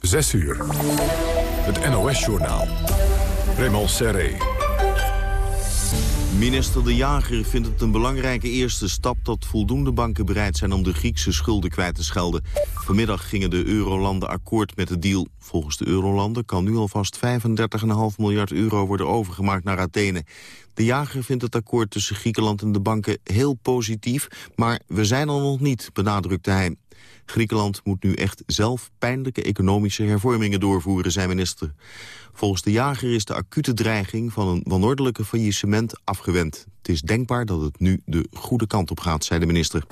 6 uur. Het NOS-journaal. Raymond Serré. Minister De Jager vindt het een belangrijke eerste stap... dat voldoende banken bereid zijn om de Griekse schulden kwijt te schelden. Vanmiddag gingen de eurolanden akkoord met de deal. Volgens de eurolanden kan nu alvast 35,5 miljard euro worden overgemaakt naar Athene. De jager vindt het akkoord tussen Griekenland en de banken heel positief... maar we zijn er nog niet, benadrukte hij. Griekenland moet nu echt zelf pijnlijke economische hervormingen doorvoeren, zei minister. Volgens de jager is de acute dreiging van een wanordelijke faillissement afgewend. Het is denkbaar dat het nu de goede kant op gaat, zei de minister.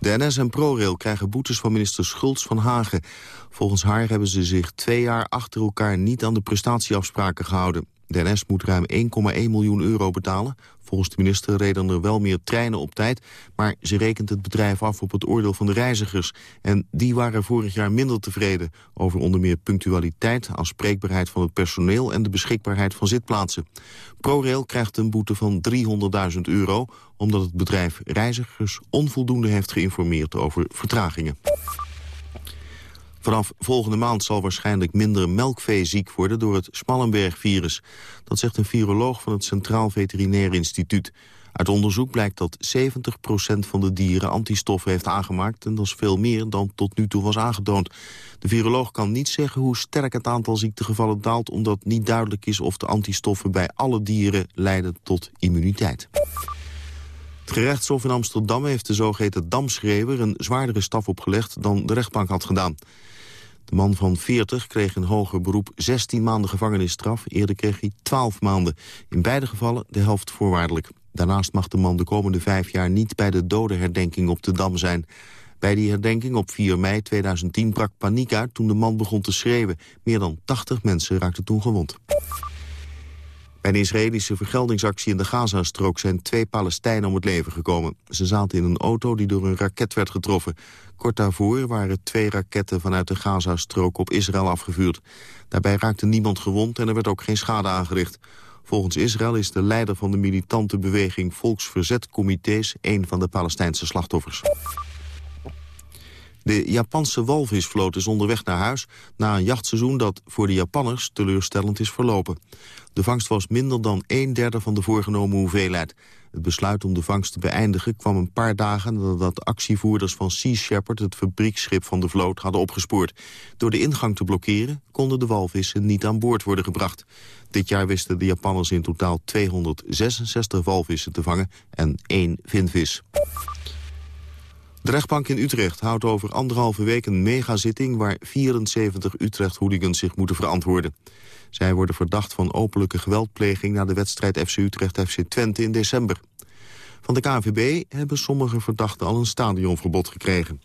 De NS en ProRail krijgen boetes van minister Schultz van Hagen. Volgens haar hebben ze zich twee jaar achter elkaar niet aan de prestatieafspraken gehouden. De NS moet ruim 1,1 miljoen euro betalen. Volgens de minister reden er wel meer treinen op tijd... maar ze rekent het bedrijf af op het oordeel van de reizigers. En die waren vorig jaar minder tevreden... over onder meer punctualiteit, aanspreekbaarheid van het personeel... en de beschikbaarheid van zitplaatsen. ProRail krijgt een boete van 300.000 euro... omdat het bedrijf reizigers onvoldoende heeft geïnformeerd over vertragingen. Vanaf volgende maand zal waarschijnlijk minder melkvee ziek worden door het Smallenberg-virus. Dat zegt een viroloog van het Centraal Veterinair Instituut. Uit onderzoek blijkt dat 70% van de dieren antistoffen heeft aangemaakt... en dat is veel meer dan tot nu toe was aangetoond. De viroloog kan niet zeggen hoe sterk het aantal ziektegevallen daalt... omdat niet duidelijk is of de antistoffen bij alle dieren leiden tot immuniteit. Het gerechtshof in Amsterdam heeft de zogeheten damschreeuwer... een zwaardere staf opgelegd dan de rechtbank had gedaan. De man van 40 kreeg in hoger beroep 16 maanden gevangenisstraf. Eerder kreeg hij 12 maanden. In beide gevallen de helft voorwaardelijk. Daarnaast mag de man de komende vijf jaar niet bij de dodenherdenking op de Dam zijn. Bij die herdenking op 4 mei 2010 brak paniek uit toen de man begon te schreeuwen. Meer dan 80 mensen raakten toen gewond. Bij een Israëlische vergeldingsactie in de Gazastrook zijn twee Palestijnen om het leven gekomen. Ze zaten in een auto die door een raket werd getroffen. Kort daarvoor waren twee raketten vanuit de Gazastrook op Israël afgevuurd. Daarbij raakte niemand gewond en er werd ook geen schade aangericht. Volgens Israël is de leider van de militante beweging Volksverzetcomité's een van de Palestijnse slachtoffers. De Japanse walvisvloot is onderweg naar huis na een jachtseizoen dat voor de Japanners teleurstellend is verlopen. De vangst was minder dan een derde van de voorgenomen hoeveelheid. Het besluit om de vangst te beëindigen kwam een paar dagen nadat actievoerders van Sea Shepherd het fabrieksschip van de vloot hadden opgespoord. Door de ingang te blokkeren konden de walvissen niet aan boord worden gebracht. Dit jaar wisten de Japanners in totaal 266 walvissen te vangen en één vinvis. De rechtbank in Utrecht houdt over anderhalve week een megazitting... waar 74 Utrecht-hooligans zich moeten verantwoorden. Zij worden verdacht van openlijke geweldpleging... na de wedstrijd FC Utrecht-FC Twente in december. Van de KNVB hebben sommige verdachten al een stadionverbod gekregen.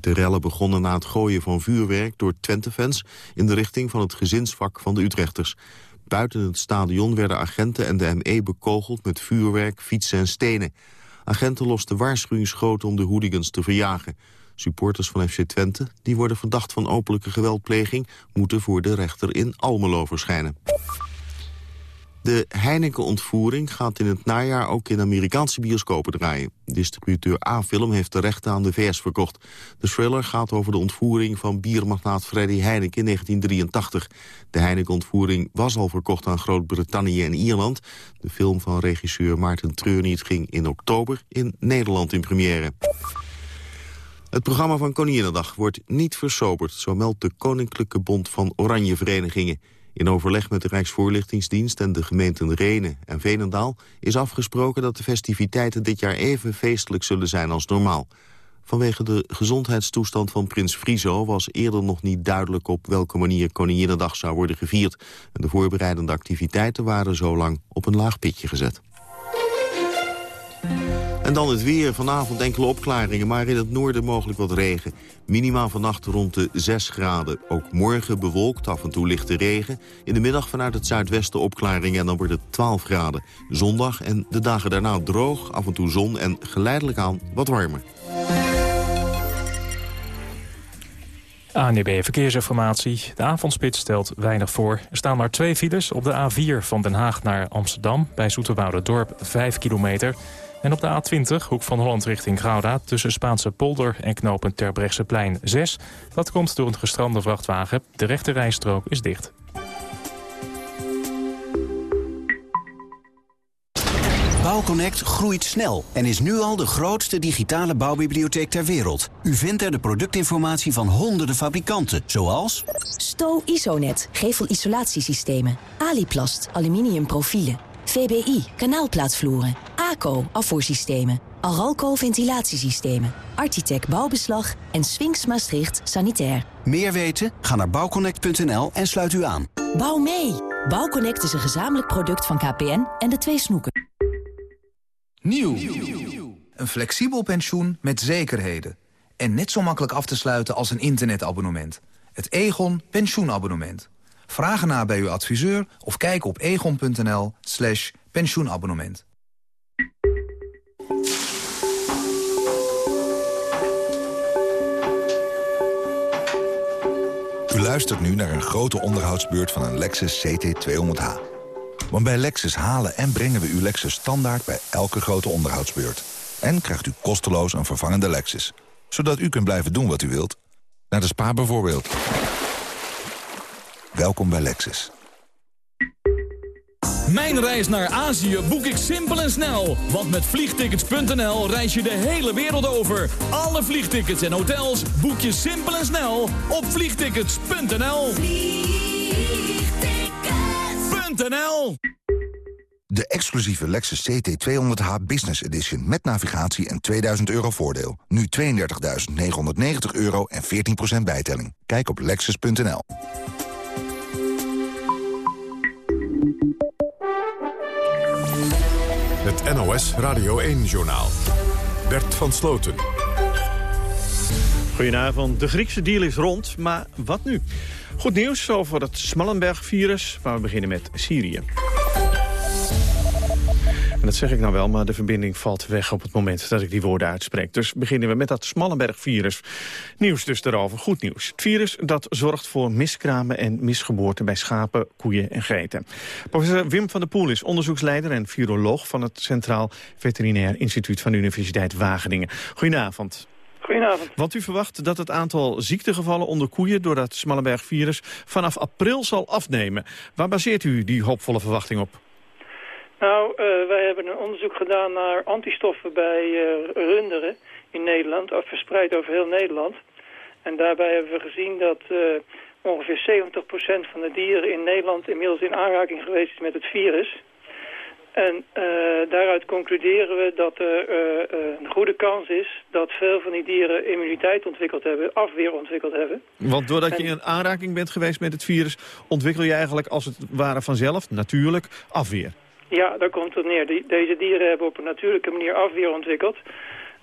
De rellen begonnen na het gooien van vuurwerk door Twente-fans... in de richting van het gezinsvak van de Utrechters. Buiten het stadion werden agenten en de ME bekogeld met vuurwerk, fietsen en stenen. Agenten losten waarschuwingsschoten om de hooligans te verjagen. Supporters van FC Twente, die worden verdacht van openlijke geweldpleging... moeten voor de rechter in Almelo verschijnen. De Heineken-ontvoering gaat in het najaar ook in Amerikaanse bioscopen draaien. Distributeur A-Film heeft de rechten aan de VS verkocht. De thriller gaat over de ontvoering van biermagnaat Freddy Heineken in 1983. De Heineken-ontvoering was al verkocht aan Groot-Brittannië en Ierland. De film van regisseur Maarten Treurniet ging in oktober in Nederland in première. Het programma van Koninginnedag wordt niet versoberd, zo meldt de Koninklijke Bond van Oranje Verenigingen. In overleg met de Rijksvoorlichtingsdienst en de gemeenten Renen en Veenendaal... is afgesproken dat de festiviteiten dit jaar even feestelijk zullen zijn als normaal. Vanwege de gezondheidstoestand van prins Friso was eerder nog niet duidelijk op welke manier Koninginnedag zou worden gevierd. En de voorbereidende activiteiten waren zo lang op een laag pitje gezet. En dan het weer. Vanavond enkele opklaringen, maar in het noorden mogelijk wat regen. Minima vannacht rond de 6 graden. Ook morgen bewolkt, af en toe lichte regen. In de middag vanuit het zuidwesten opklaringen en dan wordt het 12 graden. Zondag en de dagen daarna droog, af en toe zon en geleidelijk aan wat warmer. ANEB Verkeersinformatie. De avondspits stelt weinig voor. Er staan maar twee files op de A4 van Den Haag naar Amsterdam... bij Dorp 5 kilometer... En op de A20, hoek van Holland richting Gouda... tussen Spaanse polder en knopen Terbrechtseplein 6. Dat komt door een gestrande vrachtwagen. De rechte rijstrook is dicht. Bouwconnect groeit snel en is nu al de grootste digitale bouwbibliotheek ter wereld. U vindt er de productinformatie van honderden fabrikanten, zoals... Sto Isonet, gevelisolatiesystemen. Aliplast, aluminium profielen. VBI, kanaalplaatvloeren. ACO, afvoersystemen. Aralco, ventilatiesystemen. Architect Bouwbeslag en Sphinx Maastricht, sanitair. Meer weten? Ga naar bouwconnect.nl en sluit u aan. Bouw mee! Bouwconnect is een gezamenlijk product van KPN en de twee snoeken. Nieuw. Een flexibel pensioen met zekerheden. En net zo makkelijk af te sluiten als een internetabonnement. Het Egon pensioenabonnement. Vraag ernaar bij uw adviseur of kijk op egon.nl slash pensioenabonnement. U luistert nu naar een grote onderhoudsbeurt van een Lexus CT200H. Want bij Lexus halen en brengen we uw Lexus standaard bij elke grote onderhoudsbeurt. En krijgt u kosteloos een vervangende Lexus. Zodat u kunt blijven doen wat u wilt. Naar de spa bijvoorbeeld. Welkom bij Lexus. Mijn reis naar Azië boek ik simpel en snel. Want met vliegtickets.nl reis je de hele wereld over. Alle vliegtickets en hotels boek je simpel en snel op vliegtickets.nl. Vliegtickets.nl De exclusieve Lexus CT200H Business Edition met navigatie en 2000 euro voordeel. Nu 32.990 euro en 14% bijtelling. Kijk op lexus.nl. Het NOS Radio 1-journaal. Bert van Sloten. Goedenavond. De Griekse deal is rond, maar wat nu? Goed nieuws over het Smallenberg-virus, maar we beginnen met Syrië. En dat zeg ik nou wel, maar de verbinding valt weg op het moment dat ik die woorden uitspreek. Dus beginnen we met dat Smallenberg-virus. Nieuws dus daarover, goed nieuws. Het virus dat zorgt voor miskramen en misgeboorten bij schapen, koeien en geiten. Professor Wim van der Poel is onderzoeksleider en viroloog van het Centraal Veterinair Instituut van de Universiteit Wageningen. Goedenavond. Goedenavond. Want u verwacht dat het aantal ziektegevallen onder koeien door dat Smallenberg-virus vanaf april zal afnemen. Waar baseert u die hoopvolle verwachting op? Nou, uh, wij hebben een onderzoek gedaan naar antistoffen bij uh, runderen in Nederland, verspreid over heel Nederland. En daarbij hebben we gezien dat uh, ongeveer 70% van de dieren in Nederland inmiddels in aanraking geweest is met het virus. En daaruit concluderen we dat er een goede kans is dat veel van die dieren immuniteit ontwikkeld hebben, afweer ontwikkeld hebben. Want doordat je in aanraking bent geweest met het virus, ontwikkel je eigenlijk als het ware vanzelf, natuurlijk, afweer. Ja, daar komt het neer. Die, deze dieren hebben op een natuurlijke manier afweer ontwikkeld.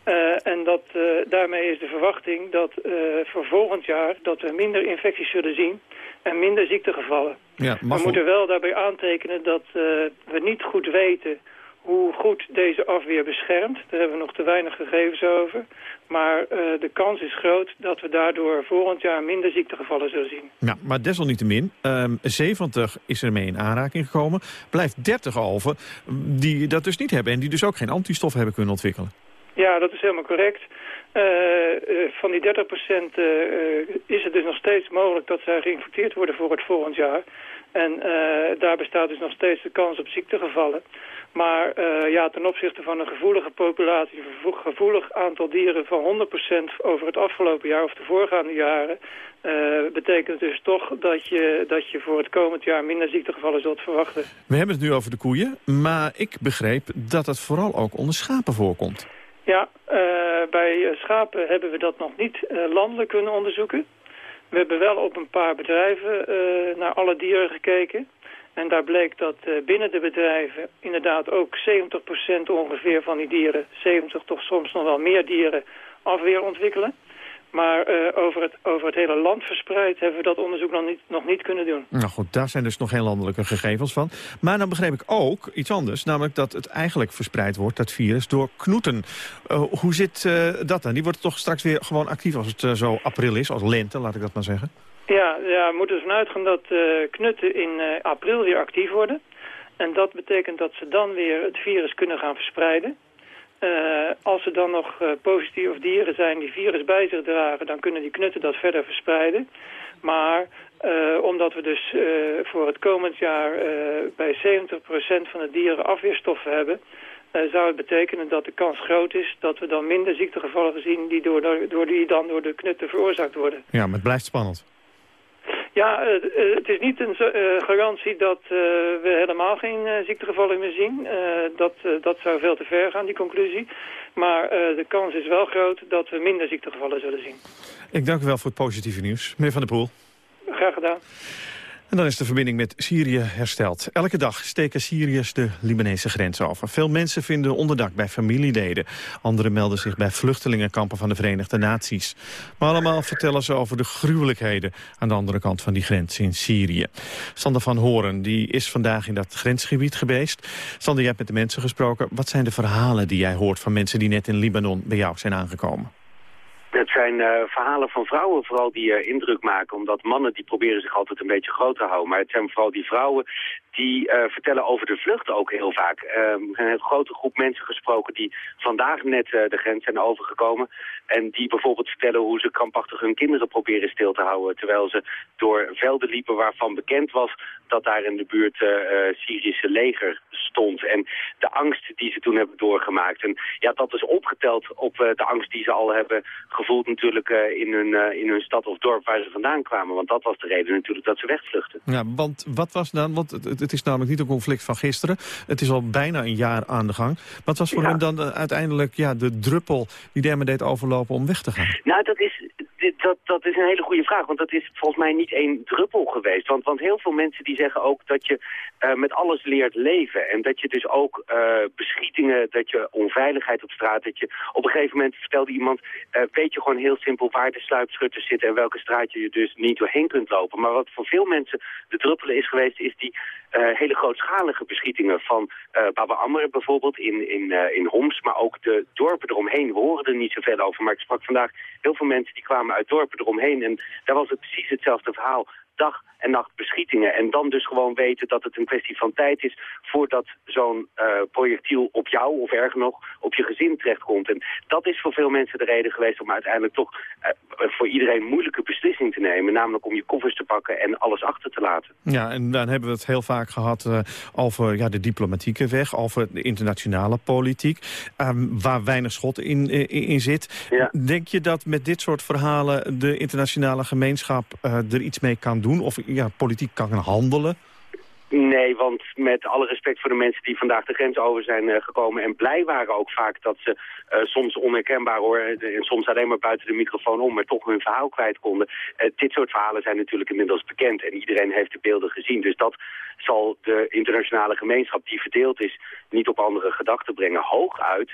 Uh, en dat, uh, daarmee is de verwachting dat uh, voor volgend jaar dat we minder infecties zullen zien en minder ziektegevallen. Ja, we moeten wel daarbij aantekenen dat we niet goed weten hoe goed deze afweer beschermt. Daar hebben we nog te weinig gegevens over. Maar uh, de kans is groot dat we daardoor volgend jaar minder ziektegevallen zullen zien. Ja, maar desalniettemin, um, 70 is er mee in aanraking gekomen. Blijft 30 over die dat dus niet hebben en die dus ook geen antistof hebben kunnen ontwikkelen. Ja, dat is helemaal correct. Uh, uh, van die 30 procent is het dus nog steeds mogelijk dat zij geïnfecteerd worden voor het volgend jaar. En daar bestaat dus nog steeds de kans op ziektegevallen. Maar uh, ja, ten opzichte van een gevoelige populatie, een gevoelig aantal dieren van 100% over het afgelopen jaar of de voorgaande jaren, uh, betekent dus toch dat je, dat je voor het komend jaar minder ziektegevallen zult verwachten. We hebben het nu over de koeien, maar ik begreep dat het vooral ook onder schapen voorkomt. Ja, uh, bij schapen hebben we dat nog niet landelijk kunnen onderzoeken. We hebben wel op een paar bedrijven naar alle dieren gekeken. En daar bleek dat uh, binnen de bedrijven inderdaad ook 70% ongeveer van die dieren, 70 toch soms nog wel meer dieren, afweer ontwikkelen. Maar uh, over, het, over het hele land verspreid hebben we dat onderzoek nog niet, nog niet kunnen doen. Nou goed, daar zijn dus nog geen landelijke gegevens van. Maar dan begreep ik ook iets anders, namelijk dat het eigenlijk verspreid wordt, dat virus, door knoeten. Uh, hoe zit dat dan? Die wordt toch straks weer gewoon actief als het zo april is, als lente, laat ik dat maar zeggen? Ja, ja we moeten ervan uitgaan dat uh, knutten in uh, april weer actief worden. En dat betekent dat ze dan weer het virus kunnen gaan verspreiden. als er dan nog positief of dieren zijn die virus bij zich dragen, dan kunnen die knutten dat verder verspreiden. Maar omdat we dus voor het komend jaar bij 70% van de dieren afweerstoffen hebben... zou het betekenen dat de kans groot is dat we dan minder ziektegevallen zien... die, door, door, die dan door de knutten veroorzaakt worden. Ja, maar het blijft spannend. Ja, uh, het is niet een uh, garantie dat uh, we helemaal geen ziektegevallen meer zien. dat, dat zou veel te ver gaan, die conclusie. Maar de kans is wel groot dat we minder ziektegevallen zullen zien. Ik dank u wel voor het positieve nieuws. Meneer Van der Poel. Graag gedaan. En dan is de verbinding met Syrië hersteld. Elke dag steken Syriërs de Libanese grens over. Veel mensen vinden onderdak bij familieleden. Anderen melden zich bij vluchtelingenkampen van de Verenigde Naties. Maar allemaal vertellen ze over de gruwelijkheden... aan de andere kant van die grens in Syrië. Sander van Horen die is vandaag in dat grensgebied geweest. Sander, jij hebt met de mensen gesproken. Wat zijn de verhalen die jij hoort van mensen die net in Libanon bij jou zijn aangekomen? Het zijn uh, verhalen van vrouwen vooral die uh, indruk maken. Omdat mannen die proberen zich altijd een beetje groot te houden. Maar het zijn vooral die vrouwen die uh, vertellen over de vlucht ook heel vaak. er zijn een grote groep mensen gesproken die vandaag net de grens zijn overgekomen. En die bijvoorbeeld vertellen hoe ze krampachtig hun kinderen proberen stil te houden. Terwijl ze door velden liepen waarvan bekend was dat daar in de buurt Syrische leger stond. En de angst die ze toen hebben doorgemaakt. En ja, dat is opgeteld op de angst die ze al hebben gevoeld natuurlijk uh, in, hun, in hun stad of dorp waar ze vandaan kwamen. Want dat was de reden natuurlijk dat ze wegvluchten. Ja, want wat was dan, want het, het is namelijk niet een conflict van gisteren. Het is al bijna een jaar aan de gang. Wat was voor ja. hen dan uiteindelijk ja, de druppel die Dermen deed overlopen om weg te gaan? Nou, dat is, dat, dat is een hele goede vraag, want dat is volgens mij niet één druppel geweest. Want, want heel veel mensen die zeggen ook dat je uh, met alles leert leven. En dat je dus ook uh, beschietingen, dat je onveiligheid op straat, dat je op een gegeven moment vertelde iemand, uh, weet je gewoon heel simpel waar de sluipschutters zitten en welke straat je dus niet doorheen kunt lopen. Maar wat voor veel mensen de druppel is geweest, is die uh, hele grootschalige beschietingen van uh, Baba bijvoorbeeld in, in, uh, in Homs, maar ook de dorpen eromheen. We horen er niet zoveel over, maar ik sprak vandaag heel veel mensen die kwamen uit dorpen eromheen en daar was het precies hetzelfde verhaal. Dag en nacht beschietingen. En dan dus gewoon weten dat het een kwestie van tijd is voordat zo'n uh, projectiel op jou of erger nog op je gezin terechtkomt. En dat is voor veel mensen de reden geweest om uiteindelijk toch uh, voor iedereen een moeilijke beslissing te nemen. Namelijk om je koffers te pakken en alles achter te laten. Ja, en dan hebben we het heel vaak gehad uh, over ja, de diplomatieke weg, over de internationale politiek, um, waar weinig schot in, in, in zit. Ja. Denk je dat met dit soort verhalen de internationale gemeenschap er iets mee kan doen? Of ja, politiek kan handelen? Nee, want met alle respect voor de mensen die vandaag de grens over zijn uh, gekomen... en blij waren ook vaak dat ze uh, soms onherkenbaar hoor... en soms alleen maar buiten de microfoon om... maar toch hun verhaal kwijt konden. Dit soort verhalen zijn natuurlijk inmiddels bekend... en iedereen heeft de beelden gezien. Dus dat zal de internationale gemeenschap die verdeeld is... niet op andere gedachten brengen. Hooguit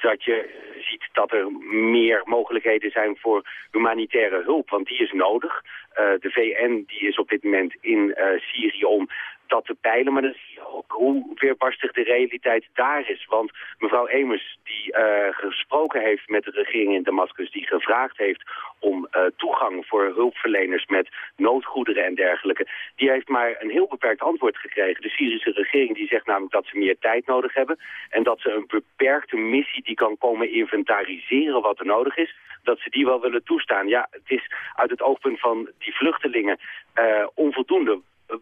dat je ziet dat er meer mogelijkheden zijn voor humanitaire hulp. Want die is nodig. Uh, de VN die is op dit moment in uh, Syrië om dat te peilen. Maar dat is ook hoe weerbarstig de realiteit daar is. Want mevrouw Emers, die uh, gesproken heeft met de regering in Damascus... die gevraagd heeft om uh, toegang voor hulpverleners met noodgoederen en dergelijke... die heeft maar een heel beperkt antwoord gekregen. De Syrische regering die zegt namelijk dat ze meer tijd nodig hebben... en dat ze een beperkte missie die kan komen inventariseren wat er nodig is... dat ze die wel willen toestaan. Ja, het is uit het oogpunt van die vluchtelingen uh, onvoldoende...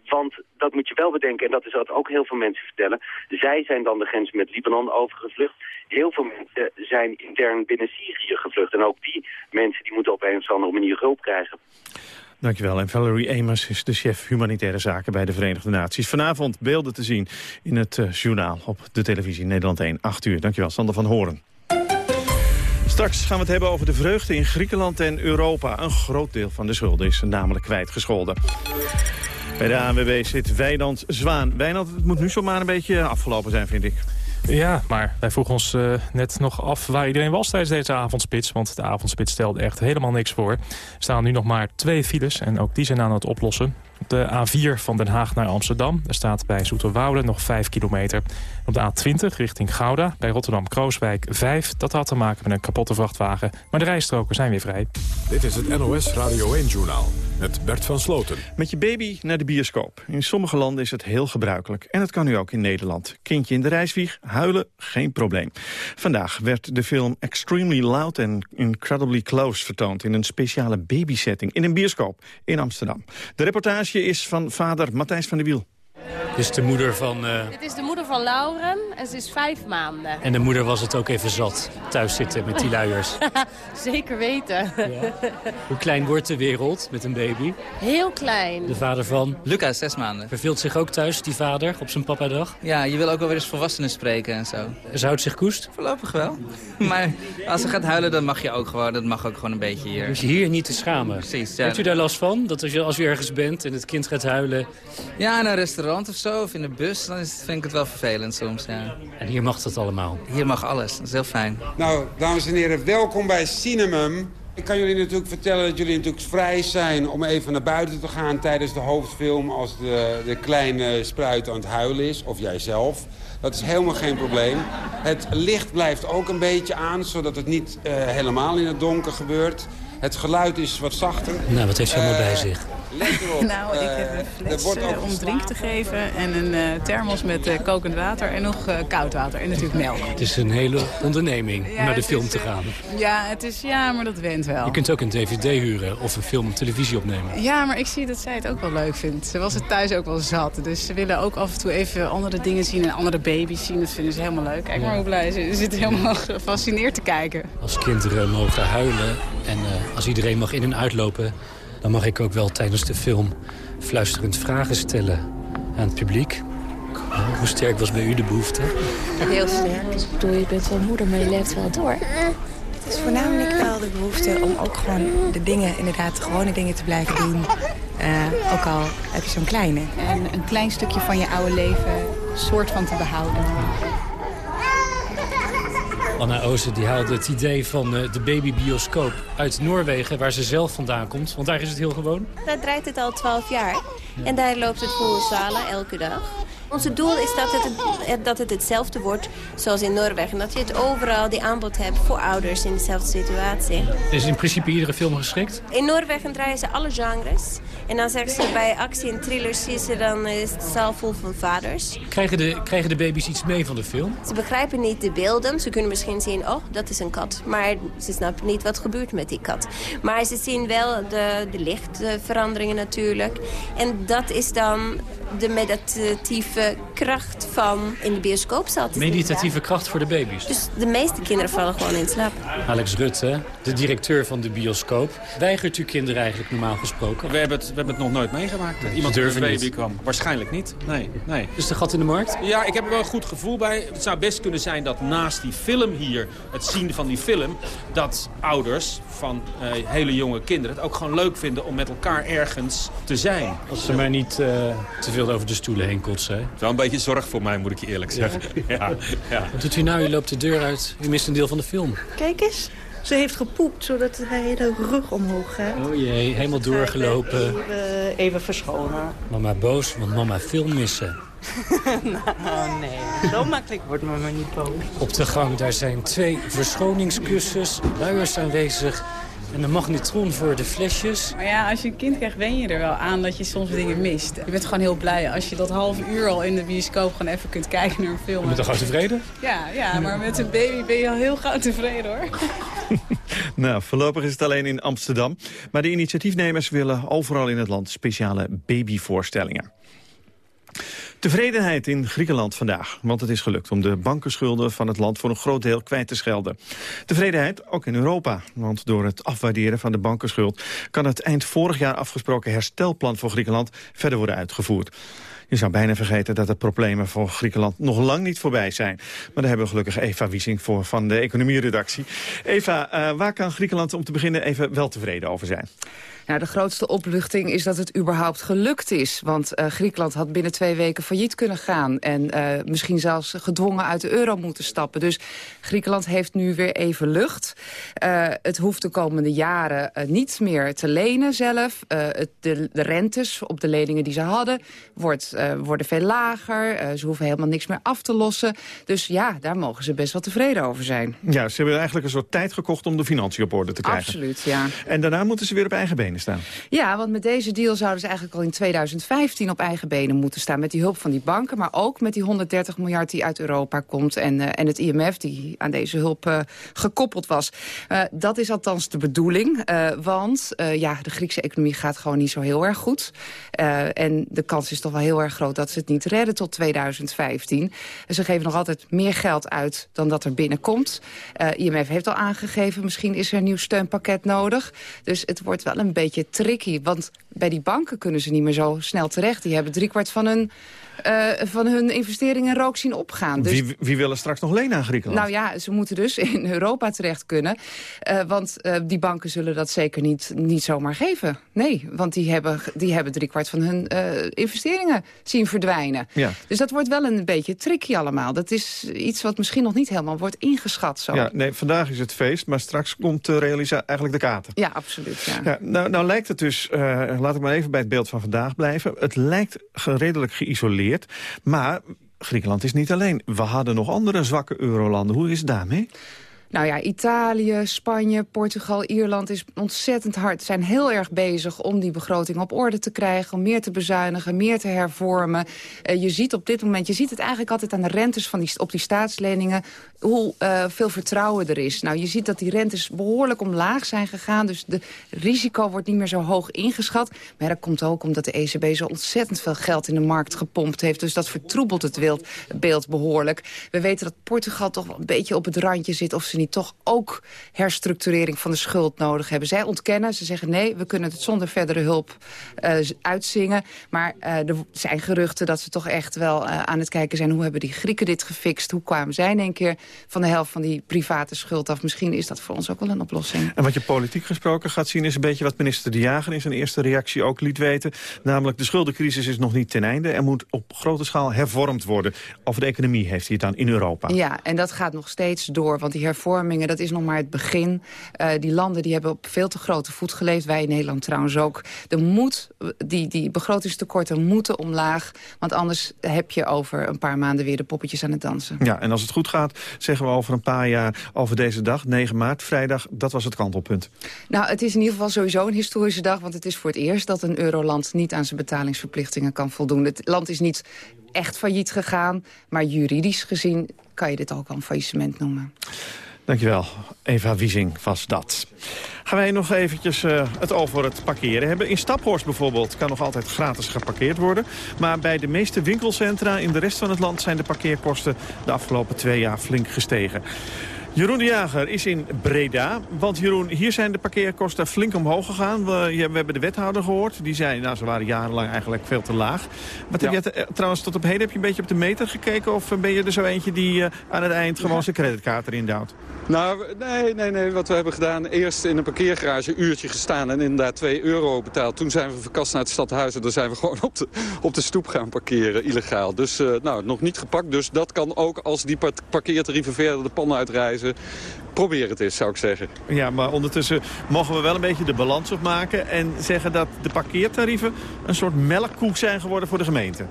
Want dat moet je wel bedenken, en dat is wat ook heel veel mensen vertellen. Zij zijn dan de grens met Libanon overgevlucht. Heel veel mensen zijn intern binnen Syrië gevlucht. En ook die mensen die moeten op een of andere manier hulp krijgen. Dankjewel. En Valerie Amers is de chef humanitaire zaken bij de Verenigde Naties. Vanavond beelden te zien in het uh, journaal op de televisie Nederland 1, 8 uur. Dankjewel, Sander van Horen. Straks gaan we het hebben over de vreugde in Griekenland en Europa. Een groot deel van de schulden is namelijk kwijtgescholden. Bij de ANWB zit Wijnand Zwaan. Wijnand, het moet nu zomaar een beetje afgelopen zijn, vind ik. Ja, maar wij vroegen ons uh, net nog af waar iedereen was tijdens deze avondspits. Want de avondspits stelde echt helemaal niks voor. Er staan nu nog maar twee files en ook die zijn aan het oplossen. Op de A4 van Den Haag naar Amsterdam. Er staat bij Zoeterwoude nog 5 kilometer. Op de A20 richting Gouda bij Rotterdam-Krooswijk 5. Dat had te maken met een kapotte vrachtwagen. Maar de rijstroken zijn weer vrij. Dit is het NOS Radio 1-journaal met Bert van Sloten. Met je baby naar de bioscoop. In sommige landen is het heel gebruikelijk. En dat kan nu ook in Nederland. Kindje in de reiswieg, huilen, geen probleem. Vandaag werd de film Extremely Loud and Incredibly Close vertoond... in een speciale babysetting in een bioscoop in Amsterdam. De reportage is van vader Matthijs van der Wiel. Dit is de moeder van... Uh... Dit is de moeder van Lauren en ze is vijf maanden. En de moeder was het ook even zat, thuis zitten met die luiers. Zeker weten. Ja. Hoe klein wordt de wereld met een baby? Heel klein. De vader van? Lucas, zes maanden. Verveelt zich ook thuis, die vader, op zijn papadag? Ja, je wil ook wel weer eens volwassenen spreken en zo. Ze houdt zich koest? Voorlopig wel. maar als ze gaat huilen, dan mag je ook gewoon, dat mag ook gewoon een beetje hier. Dus je hier niet te schamen? Precies, ja. Hebt u daar last van? Dat als je, als u ergens bent en het kind gaat huilen... Ja, in een restaurant of zo of in de bus, dan is, vind ik het wel vervelend soms, ja. En hier mag dat allemaal? Hier mag alles, dat is heel fijn. Nou, dames en heren, welkom bij Cinemum. Ik kan jullie natuurlijk vertellen dat jullie natuurlijk vrij zijn om even naar buiten te gaan tijdens de hoofdfilm als de, de kleine spruit aan het huilen is, of jijzelf. Dat is helemaal geen probleem. Het licht blijft ook een beetje aan, zodat het niet uh, helemaal in het donker gebeurt. Het geluid is wat zachter. Nou, wat heeft ze allemaal uh, bij zich? Nou, ik heb een fles uh, om drink te geven en een uh, thermos met uh, kokend water en nog koud water en natuurlijk melk. Het is een hele onderneming om naar de film is, te gaan. Ja, het is, ja, maar dat went wel. Je kunt ook een dvd huren of een film op televisie opnemen. Ja, maar ik zie dat zij het ook wel leuk vindt. Ze was het thuis ook wel zat, dus ze willen ook af en toe even andere dingen zien en andere baby's zien. Dat vinden ze helemaal leuk. Kijk maar hoe blij ze, ze zitten helemaal gefascineerd te kijken. Als kinderen mogen huilen en als iedereen mag in en uitlopen dan mag ik ook wel tijdens de film fluisterend vragen stellen aan het publiek. Hoe sterk was bij u de behoefte? Heel sterk. Ik bedoel, je bent wel moeder, maar je leeft wel door. Het is voornamelijk wel de behoefte om ook gewoon de dingen, inderdaad, de gewone dingen te blijven doen. Uh, ook al heb je zo'n kleine. En een klein stukje van je oude leven soort van te behouden. Anna Ozen die haalde het idee van de babybioscoop uit Noorwegen... waar ze zelf vandaan komt, want daar is het heel gewoon. Daar draait het al 12 jaar. En daar loopt het vol zalen elke dag. Onze doel is dat het, dat het hetzelfde wordt zoals in Noorwegen. Dat je het overal die aanbod hebt voor ouders in dezelfde situatie. Is in principe iedere film geschikt? In Noorwegen draaien ze alle genres. En dan zeggen ze bij actie en thrillers zie ze dan is het zaal vol van vaders. Krijgen de, krijgen de baby's iets mee van de film? Ze begrijpen niet de beelden. Ze kunnen misschien zien, oh, dat is een kat. Maar ze snappen niet wat gebeurt met die kat. Maar ze zien wel de, de lichtveranderingen natuurlijk. En dat is dan de meditatieve kracht van in de bioscoop zat. Meditatieve kracht voor de baby's? Dus de meeste kinderen vallen gewoon in slaap. Alex Rutte, de directeur van de bioscoop. Weigert u kinderen eigenlijk normaal gesproken? We hebben het, we hebben het nog nooit meegemaakt. Dat iemand met een baby niet. kwam. Waarschijnlijk niet. Nee, nee. Is de gat in de markt? Ja, ik heb er wel een goed gevoel bij. Het zou best kunnen zijn dat naast die film hier, het zien van die film... dat ouders van uh, hele jonge kinderen het ook gewoon leuk vinden om met elkaar ergens te zijn. Als ze mij niet uh, te veel over de stoelen heen kotsen. Wel een beetje zorg voor mij, moet ik je eerlijk zeggen. Ja. ja. ja. Wat doet u nou? U loopt de deur uit. U mist een deel van de film. Kijk eens. Ze heeft gepoept, zodat de hele rug omhoog gaat. Oh jee, helemaal doorgelopen. Even, even verschonen. Mama boos, want mama film missen. nou, nee. Zo makkelijk wordt mama niet boos. Op de gang, daar zijn twee verschoningskussens, luiers aanwezig... En een magnetron voor de flesjes. Maar ja, als je een kind krijgt, wen je er wel aan dat je soms dingen mist. Je bent gewoon heel blij als je dat half uur al in de bioscoop gewoon even kunt kijken naar een film. Je bent toch gauw tevreden? Ja, ja, maar met een baby ben je al heel gauw tevreden hoor. nou, voorlopig is het alleen in Amsterdam. Maar de initiatiefnemers willen overal in het land speciale babyvoorstellingen. Tevredenheid in Griekenland vandaag, want het is gelukt om de bankenschulden van het land voor een groot deel kwijt te schelden. Tevredenheid ook in Europa, want door het afwaarderen van de bankenschuld kan het eind vorig jaar afgesproken herstelplan voor Griekenland verder worden uitgevoerd. Je zou bijna vergeten dat de problemen voor Griekenland nog lang niet voorbij zijn. Maar daar hebben we gelukkig Eva Wiesing voor van de economieredactie. Eva, uh, waar kan Griekenland om te beginnen even wel tevreden over zijn? Nou, de grootste opluchting is dat het überhaupt gelukt is. Want uh, Griekenland had binnen twee weken failliet kunnen gaan. En uh, misschien zelfs gedwongen uit de euro moeten stappen. Dus Griekenland heeft nu weer even lucht. Uh, het hoeft de komende jaren niet meer te lenen zelf. Het, de, de, rentes op de leningen die ze hadden wordt eh, worden veel lager. Eh, ze hoeven helemaal niks meer af te lossen. Dus ja, daar mogen ze best wel tevreden over zijn. Ja, ze hebben eigenlijk een soort tijd gekocht om de financiën op orde te krijgen. Absoluut, ja. En daarna moeten ze weer op eigen benen staan. Ja, want met deze deal zouden ze eigenlijk al in 2015 op eigen benen moeten staan. Met die hulp van die banken, maar ook met die 130 miljard die uit Europa komt. En, uh, en het IMF die aan deze hulp uh, gekoppeld was. Uh, dat is althans de bedoeling. want ja, de Griekse economie gaat gewoon niet zo heel erg goed. en de kans is toch wel heel erg groot dat ze het niet redden tot 2015. En ze geven nog altijd meer geld uit dan dat er binnenkomt. IMF heeft al aangegeven, misschien is er een nieuw steunpakket nodig. Dus het wordt wel een beetje tricky. Want bij die banken kunnen ze niet meer zo snel terecht. Die hebben driekwart van hun uh, van hun investeringen rook zien opgaan. Dus, wie, wie wil er straks nog lenen aan Griekenland? Nou ja, ze moeten dus in Europa terecht kunnen. Uh, want uh, die banken zullen dat zeker niet, niet zomaar geven. Nee, want die hebben, die hebben driekwart van hun investeringen zien verdwijnen. Ja. Dus dat wordt wel een beetje tricky allemaal. Dat is iets wat misschien nog niet helemaal wordt ingeschat. Zo. Ja, nee, vandaag is het feest, maar straks komt de realisatie eigenlijk de kater. Ja, absoluut. Ja. ja nou, nou lijkt het dus, laat ik maar even bij het beeld van vandaag blijven. Het lijkt redelijk geïsoleerd maar Griekenland is niet alleen. We hadden nog andere zwakke eurolanden. Hoe is het daarmee? Nou ja, Italië, Spanje, Portugal, Ierland is ontzettend hard. zijn heel erg bezig om die begroting op orde te krijgen. Om meer te bezuinigen, meer te hervormen. Uh, je ziet op dit moment, je ziet het eigenlijk altijd aan de rentes van die, op die staatsleningen. Hoe uh, veel vertrouwen er is. Nou, je ziet dat die rentes behoorlijk omlaag zijn gegaan. Dus de risico wordt niet meer zo hoog ingeschat. Maar dat komt ook omdat de ECB zo ontzettend veel geld in de markt gepompt heeft. Dus dat vertroebelt het beeld, behoorlijk. We weten dat Portugal toch wel een beetje op het randje zit... of niet toch ook herstructurering van de schuld nodig hebben. Zij ontkennen, ze zeggen nee, we kunnen het zonder verdere hulp uh, uitzingen. Maar uh, er zijn geruchten dat ze toch echt wel uh, aan het kijken zijn... hoe hebben die Grieken dit gefixt? Hoe kwamen zij in één keer van de helft van die private schuld af? Misschien is dat voor ons ook wel een oplossing. En wat je politiek gesproken gaat zien is een beetje wat minister De Jager... in zijn eerste reactie ook liet weten. Namelijk de schuldencrisis is nog niet ten einde. Er moet op grote schaal hervormd worden. Over de economie heeft hij het dan in Europa. Ja, en dat gaat nog steeds door, want die hervorming hervormingen, dat is nog maar het begin. Uh, die landen die hebben op veel te grote voet geleefd. Wij in Nederland trouwens ook. De moet, die, die begrotingstekorten moeten omlaag. Want anders heb je over een paar maanden weer de poppetjes aan het dansen. Ja, en als het goed gaat, zeggen we over een paar jaar over deze dag, 9 maart, vrijdag, dat was het kantelpunt. Nou, het is in ieder geval sowieso een historische dag, want het is voor het eerst dat een euroland niet aan zijn betalingsverplichtingen kan voldoen. Het land is niet echt failliet gegaan, maar juridisch gezien kan je dit ook wel een faillissement noemen. Dankjewel. Eva Wiesing was dat. Gaan wij nog eventjes uh, het over het parkeren hebben. In Staphorst bijvoorbeeld kan nog altijd gratis geparkeerd worden. Maar bij de meeste winkelcentra in de rest van het land... zijn de parkeerkosten de afgelopen twee jaar flink gestegen. Jeroen de Jager is in Breda. Want Jeroen, hier zijn de parkeerkosten flink omhoog gegaan. We, we hebben de wethouder gehoord. Die zei, nou, ze waren jarenlang eigenlijk veel te laag. Wat heb je trouwens tot op heden, heb je een beetje op de meter gekeken? Of ben je er zo eentje die uh, aan het eind gewoon zijn creditkaart erin duwt? Nou, nee, nee, nee. Wat we hebben gedaan, eerst in een parkeergarage een uurtje gestaan en inderdaad 2 euro betaald. Toen zijn we verkast naar het stadhuis en dan zijn we gewoon op de, op de stoep gaan parkeren, illegaal. Dus uh, nou, nog niet gepakt. Dus dat kan ook als die parkeertarieven verder de pan uitreizen. Probeer het eens, zou ik zeggen. Ja, maar ondertussen mogen we wel een beetje de balans opmaken... en zeggen dat de parkeertarieven een soort melkkoek zijn geworden voor de gemeente.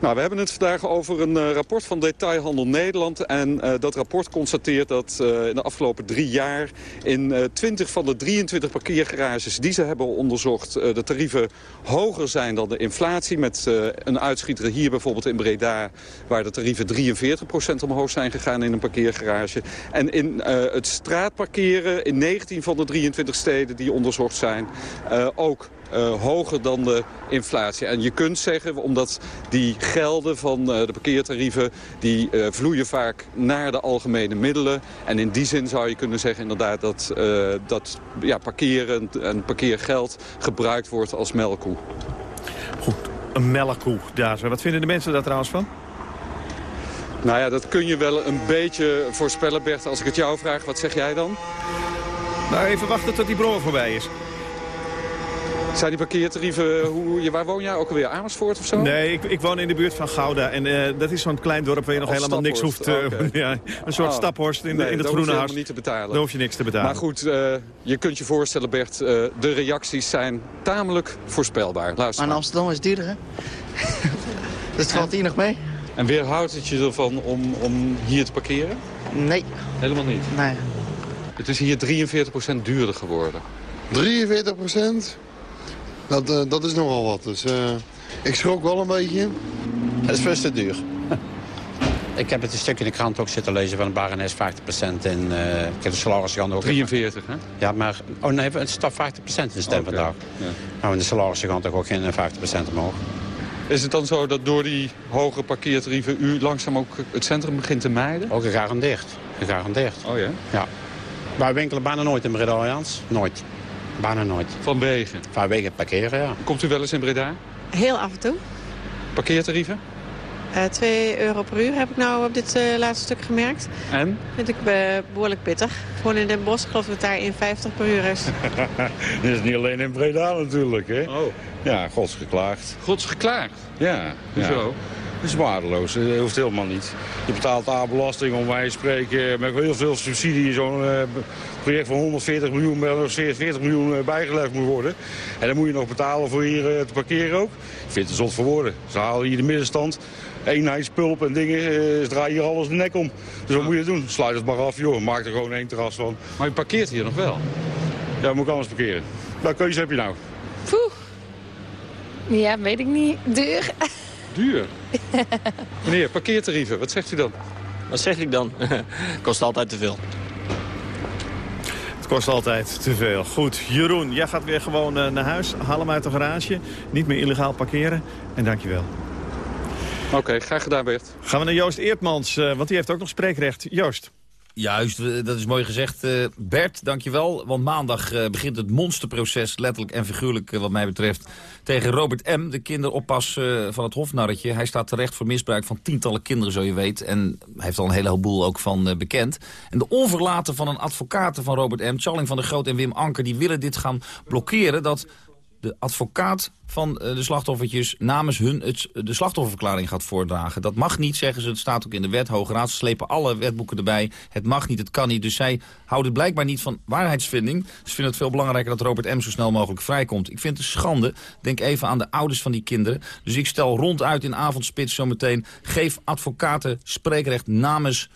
Nou, we hebben het vandaag over een uh, rapport van Detailhandel Nederland. En uh, dat rapport constateert dat uh, in de afgelopen drie jaar... in 20 van de 23 parkeergarages die ze hebben onderzocht... de tarieven hoger zijn dan de inflatie. Met een uitschieter hier bijvoorbeeld in Breda... waar de tarieven 43% omhoog zijn gegaan in een parkeergarage. En in het straatparkeren in 19 van de 23 steden die onderzocht zijn... ook hoger dan de inflatie. En je kunt zeggen, omdat die gelden van uh, de parkeertarieven... die uh, vloeien vaak naar de algemene middelen. En in die zin zou je kunnen zeggen inderdaad dat, dat ja, parkeren en parkeergeld gebruikt wordt als melkkoe. Goed, een melkkoe daar zo. Wat vinden de mensen daar trouwens van? Nou ja, dat kun je wel een beetje voorspellen, Bert. Als ik het jou vraag, wat zeg jij dan? Nou, even wachten tot die bron voorbij is. Zijn die parkeertarieven, hoe, waar woon jij ook alweer? Amersfoort of zo? Nee, ik, ik woon in de buurt van Gouda. En uh, dat is zo'n klein dorp waar je nog helemaal niks hoeft. Uh, okay. ja, een soort oh. staphorst in, nee, in het groene huis. niet te betalen. Daar hoef je niks te betalen. Maar goed, uh, je kunt je voorstellen Bert, de reacties zijn tamelijk voorspelbaar. Luister maar in Amsterdam is het duurder hè? dus het valt hier nog mee. En weerhoudt het je ervan om, om hier te parkeren? Nee. Helemaal niet? Nee. Het is hier 43% duurder geworden. 43 procent? Dat, eh, dat is nogal wat. Dus eh, ik schrok wel een beetje. Het is best te duur. ik heb het een stuk in de krant ook zitten lezen van de barones 50% en uh, ik heb de salarisgigant ook... 43, hè? Ja, maar... Oh nee, het staat 50% in de stem Oké, vandaag. ja. Nou, en de salarisgigant ook geen 50% omhoog. Is het dan zo dat door die hoge parkeertarieven u langzaam ook het centrum begint te mijden? Ook gegarandeerd. Gegarandeerd. Oh ja? Ja. Wij winkelen bijna nooit in Breda Allianz. Nooit. Bijna nooit. Vanwege? Vanwege parkeren, ja. Komt u wel eens in Breda? Heel af en toe. Parkeertarieven? Eh 2 euro per uur heb ik nou op dit eh, laatste stuk gemerkt. En? Vind ik eh, behoorlijk pittig. Gewoon in Den Bosch geloof ik dat daar 1,50 per uur is. Dit is niet alleen in Breda natuurlijk, hè? Oh. Ja, gods geklaagd. Gods geklaagd? Ja. Hoezo? Ja. Dat is waardeloos, dat hoeft helemaal niet. Je betaalt A-belasting om wij spreken met heel veel subsidie in zo'n eh, project van 140 miljoen, waar nog 40 miljoen eh, bijgelegd moet worden. En dan moet je nog betalen voor hier eh, te parkeren ook. Ik vind het zot voor woorden. Ze halen hier de middenstand, eenheidspulp en dingen, eh, ze draaien hier alles de nek om. Dus wat moet je doen? Sluit het maar af, joh. Maak er gewoon één terras van. Maar je parkeert hier nog wel? Ja, moet ik anders parkeren. Welke keuze heb je nou? Poeh. Ja, weet ik niet. Duur. Duur? Meneer, parkeertarieven, wat zegt u dan? Wat zeg ik dan? Kost altijd te veel. Kost altijd te veel. Goed, Jeroen, jij gaat weer gewoon eh, naar huis. Haal hem uit de garage. Niet meer illegaal parkeren. En dankjewel. Oké, graag gedaan Bert. Gaan we naar Joost Eertmans, eh, want die heeft ook nog spreekrecht. Joost. Juist, eh, dat is mooi gezegd. Eh, Bert, dankjewel. Want maandag eh, begint het monsterproces, letterlijk en figuurlijk wat mij betreft, tegen Robert M., de kinderoppas eh, van het Hofnarretje. Hij staat terecht voor misbruik van tientallen kinderen, zo je weet. En hij heeft al een hele boel ook van eh, bekend. En de onverlaten van een advocaat van Robert M., Challing van der Groot en Wim Anker, die willen dit gaan blokkeren, dat de advocaat van eh, de slachtoffertjes namens hun het, de slachtofferverklaring gaat voordragen. Dat mag niet, zeggen ze. Het staat ook in de wet. Hoge Raad, slepen alle wetboeken erbij. Het mag niet, het kan niet. Dus zij houden blijkbaar niet van waarheidsvinding. Ze vinden het veel belangrijker dat Robert M. zo snel mogelijk vrijkomt. Ik vind het een schande. Denk even aan de ouders van die kinderen. Dus ik stel ronduit in avondspits zometeen... geef advocaten spreekrecht namens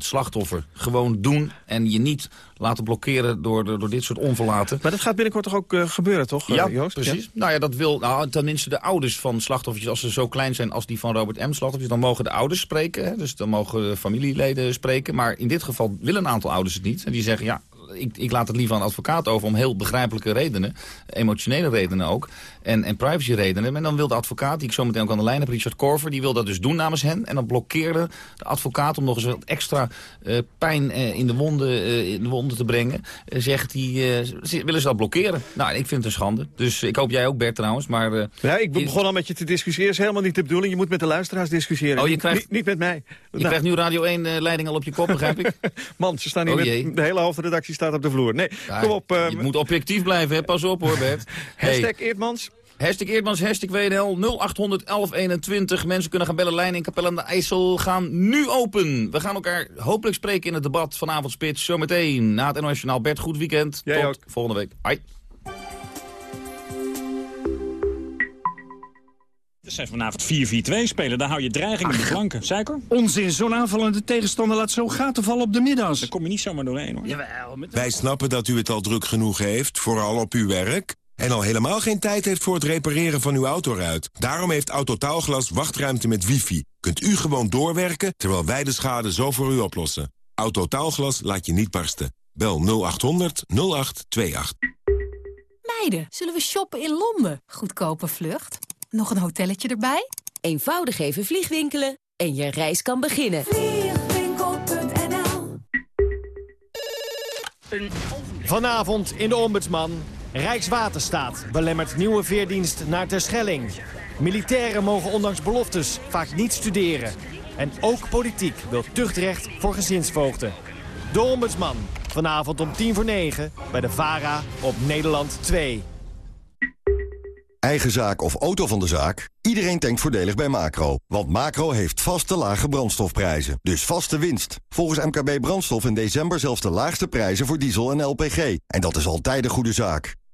het slachtoffer. Gewoon doen en je niet laten blokkeren door, door, dit soort onverlaten. Maar dat gaat binnenkort toch ook eh, gebeuren, toch, eh, Ja, Joost? precies. Nou ja, dat wil nou, tenminste de ouders van slachtoffers, als ze zo klein zijn als die van Robert M. slachtoffers, dan mogen de ouders spreken. Hè? Dus dan mogen de familieleden spreken. Maar in dit geval willen een aantal ouders het niet. En die zeggen, ja, ik, ik laat het liever aan een advocaat over om heel begrijpelijke redenen. Emotionele redenen ook. En, en privacy redenen. En dan wil de advocaat, die ik zo meteen ook aan de lijn heb, Richard Corver, die wil dat dus doen namens hen. En dan blokkeerde de advocaat om nog eens wat extra eh, pijn eh, in, de wonden, eh, in de wonden te brengen. zegt hij, willen ze dat blokkeren. Nou, ik vind het een schande. Dus ik hoop jij ook, Bert, trouwens. Maar, Ja, ik begon al met je te discussiëren. is helemaal niet de bedoeling. Je moet met de luisteraars discussiëren. Oh, je Niet- krijgt- niet, niet met mij. je krijgt nu Radio 1-leiding al op je kop, begrijp ik? Man, ze staan hier Oh, met... De hele hoofdredactie staat op de vloer. Nee, Ja, kom op. je moet objectief blijven, hè? pas op hoor, Bert. Hey. Hashtag. Hashtag Eerdmans, hashtag WNL 0800 1121. Mensen kunnen gaan bellen. Lijn in Capelle aan de IJssel gaan nu open. We gaan elkaar hopelijk spreken in het debat vanavond spits. Zometeen na het NOS Journaal. Bert, goed weekend. Jij Tot ook. volgende week. Hoi. Het zijn vanavond 4-4-2 spelen, daar hou je dreiging in de flanken. Suiker? Onzin, zo'n aanvallende tegenstander laat zo gaten vallen op de middags. Daar kom je niet zomaar doorheen hoor. Jawel, met Wij snappen dat u het al druk genoeg heeft, vooral op uw werk... en al helemaal geen tijd heeft voor het repareren van uw autoruit. Daarom heeft Autotaalglas wachtruimte met wifi. Kunt u gewoon doorwerken, terwijl wij de schade zo voor u oplossen. Autotaalglas laat je niet barsten. Bel 0800 0828. Meiden, zullen we shoppen in Londen? Goedkope vlucht. Nog een hotelletje erbij? Eenvoudig even vliegwinkelen en je reis kan beginnen. Vanavond in de Ombudsman. Rijkswaterstaat belemmert nieuwe veerdienst naar Terschelling. Militairen mogen ondanks beloftes vaak niet studeren. En ook politiek wil tuchtrecht voor gezinsvoogden. De Ombudsman. Vanavond om tien voor negen bij de VARA op Nederland 2. Eigen zaak of auto van de zaak? Iedereen denkt voordelig bij Macro. Want Macro heeft vaste lage brandstofprijzen. Dus vaste winst. Volgens MKB Brandstof in december zelfs de laagste prijzen voor diesel en LPG. En dat is altijd een goede zaak.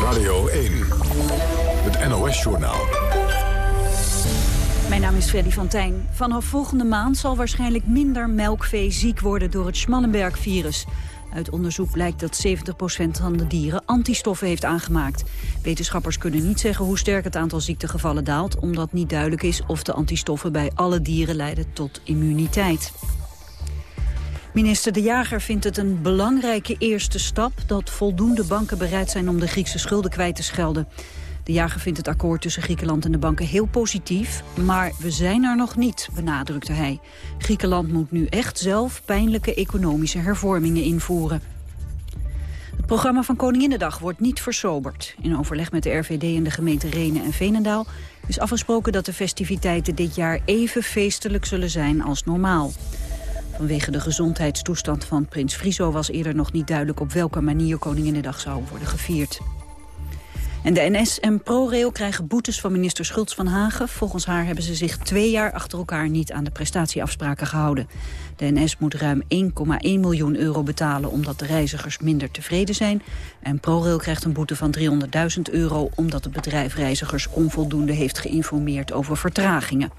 Radio 1, het NOS-journaal. Mijn naam is Freddy van Tijn. Vanaf volgende maand zal waarschijnlijk minder melkvee ziek worden door het Schmallenberg-virus. Uit onderzoek blijkt dat 70% van de dieren antistoffen heeft aangemaakt. Wetenschappers kunnen niet zeggen hoe sterk het aantal ziektegevallen daalt... omdat niet duidelijk is of de antistoffen bij alle dieren leiden tot immuniteit. Minister De Jager vindt het een belangrijke eerste stap... dat voldoende banken bereid zijn om de Griekse schulden kwijt te schelden. De jager vindt het akkoord tussen Griekenland en de banken heel positief. Maar we zijn er nog niet, benadrukte hij. Griekenland moet nu echt zelf pijnlijke economische hervormingen invoeren. Het programma van Koninginnedag wordt niet versoberd. In overleg met de RVD en de gemeente Renen en Veenendaal... is afgesproken dat de festiviteiten dit jaar even feestelijk zullen zijn als normaal. Vanwege de gezondheidstoestand van prins Friso was eerder nog niet duidelijk... op welke manier Koninginnedag zou worden gevierd. En de NS en ProRail krijgen boetes van minister Schultz van Hagen. Volgens haar hebben ze zich twee jaar achter elkaar niet aan de prestatieafspraken gehouden. De NS moet ruim 1,1 miljoen euro betalen omdat de reizigers minder tevreden zijn. En ProRail krijgt een boete van 300.000 euro omdat het bedrijf reizigers onvoldoende heeft geïnformeerd over vertragingen.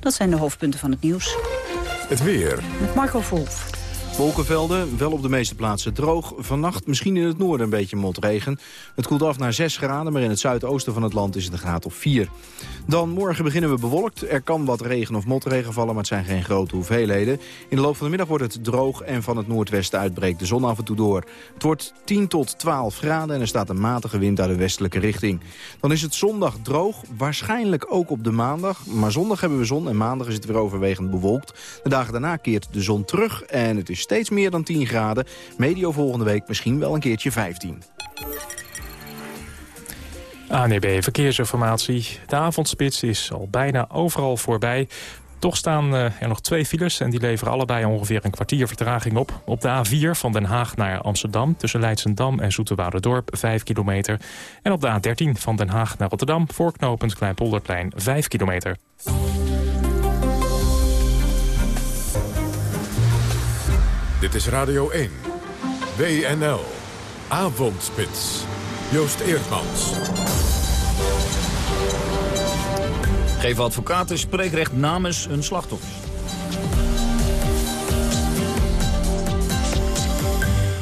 Dat zijn de hoofdpunten van het nieuws. Het weer. Met Marco Volf. Wolkenvelden, wel op de meeste plaatsen droog. Vannacht misschien in het noorden een beetje motregen. Het koelt af naar 6 graden, maar in het zuidoosten van het land is het een graad of 4. Dan morgen beginnen we bewolkt. Er kan wat regen of motregen vallen, maar het zijn geen grote hoeveelheden. In de loop van de middag wordt het droog en van het noordwesten uitbreekt de zon af en toe door. Het wordt 10 tot 12 graden en er staat een matige wind uit de westelijke richting. Dan is het zondag droog, waarschijnlijk ook op de maandag. Maar zondag hebben we zon en maandag is het weer overwegend bewolkt. De dagen daarna keert de zon terug en het is steeds meer dan 10 graden. Medio volgende week misschien wel een keertje 15. ANEB Verkeersinformatie. De avondspits is al bijna overal voorbij. Toch staan eh, er nog twee files en die leveren allebei ongeveer een kwartier vertraging op. Op de A4 van Den Haag naar Amsterdam tussen Leidsendam en Dorp 5 kilometer. En op de A13 van Den Haag naar Rotterdam voorknopend Kleinpolderplein 5 kilometer. Dit is Radio 1. WNL. Avondspits. Joost Eerdmans. Geven advocaten spreekrecht namens hun slachtoffers.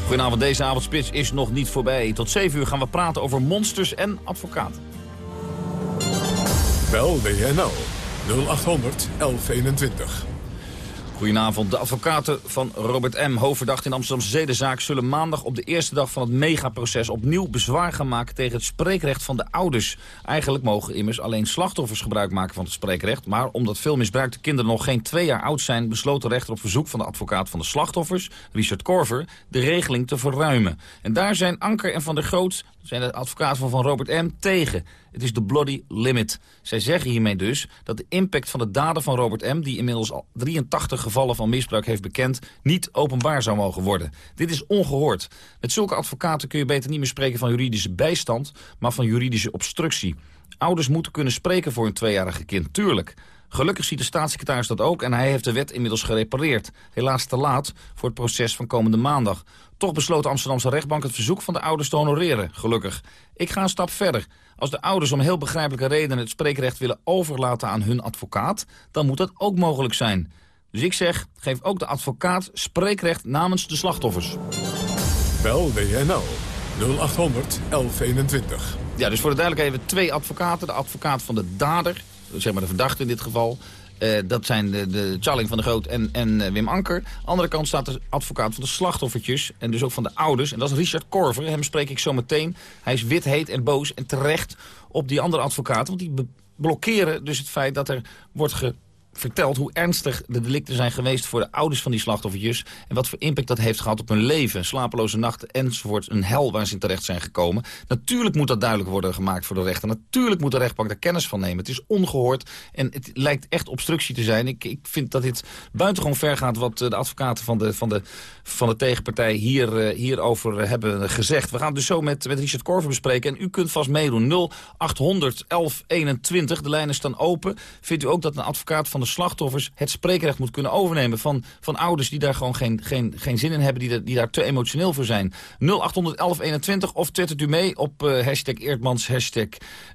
Goedenavond, deze avondspits is nog niet voorbij. Tot 7 uur gaan we praten over monsters en advocaten. Bel WNL 0800 1121. Goedenavond. De advocaten van Robert M., hoofdverdacht in Amsterdamse zedenzaak... zullen maandag op de eerste dag van het megaproces opnieuw bezwaar gaan maken... tegen het spreekrecht van de ouders. Eigenlijk mogen immers alleen slachtoffers gebruik maken van het spreekrecht... maar omdat veel misbruikte kinderen nog geen twee jaar oud zijn... besloot de rechter op verzoek van de advocaat van de slachtoffers, Richard Korver... de regeling te verruimen. En daar zijn Anker en Van der Groot, zijn de advocaten van, Robert M., tegen... Het is de bloody limit. Zij zeggen hiermee dus dat de impact van de daden van Robert M... die inmiddels al 83 gevallen van misbruik heeft bekend... niet openbaar zou mogen worden. Dit is ongehoord. Met zulke advocaten kun je beter niet meer spreken van juridische bijstand... maar van juridische obstructie. Ouders moeten kunnen spreken voor hun tweejarige kind, tuurlijk... Gelukkig ziet de staatssecretaris dat ook en hij heeft de wet inmiddels gerepareerd. Helaas te laat voor het proces van komende maandag. Toch besloot de Amsterdamse rechtbank het verzoek van de ouders te honoreren, gelukkig. Ik ga een stap verder. Als de ouders om heel begrijpelijke redenen het spreekrecht willen overlaten aan hun advocaat... dan moet dat ook mogelijk zijn. Dus ik zeg, geef ook de advocaat spreekrecht namens de slachtoffers. Bel WNL 0800 1121. Ja, dus voor de duidelijkheid even twee advocaten. De advocaat van de dader, zeg maar de verdachte in dit geval... Uh, dat zijn de, de Charling van de Groot en, en uh, Wim Anker. andere kant staat de advocaat van de slachtoffertjes en dus ook van de ouders. En dat is Richard Korver. Hem spreek ik zo meteen. Hij is wit, heet en boos en terecht op die andere advocaten. Want die blokkeren dus het feit dat er wordt vertelt hoe ernstig de delicten zijn geweest voor de ouders van die slachtoffertjes. En wat voor impact dat heeft gehad op hun leven. Slapeloze nachten enzovoort. Een hel waar ze in terecht zijn gekomen. Natuurlijk moet dat duidelijk worden gemaakt voor de rechter. Natuurlijk moet de rechtbank daar kennis van nemen. Het is ongehoord en het lijkt echt obstructie te zijn. Ik, ik vind dat dit buitengewoon ver gaat wat de advocaten van de, van de, van de tegenpartij hier, hierover hebben gezegd. We gaan het dus zo met, met Richard Korver bespreken. En u kunt vast meedoen. 0800 1121. De lijnen staan open. Vindt u ook dat een advocaat van de slachtoffers het spreekrecht moet kunnen overnemen van, van ouders die daar gewoon geen, geen, geen zin in hebben, die, die daar te emotioneel voor zijn. 0800 1121 of twittert u mee op uh, hashtag Eerdmans, hashtag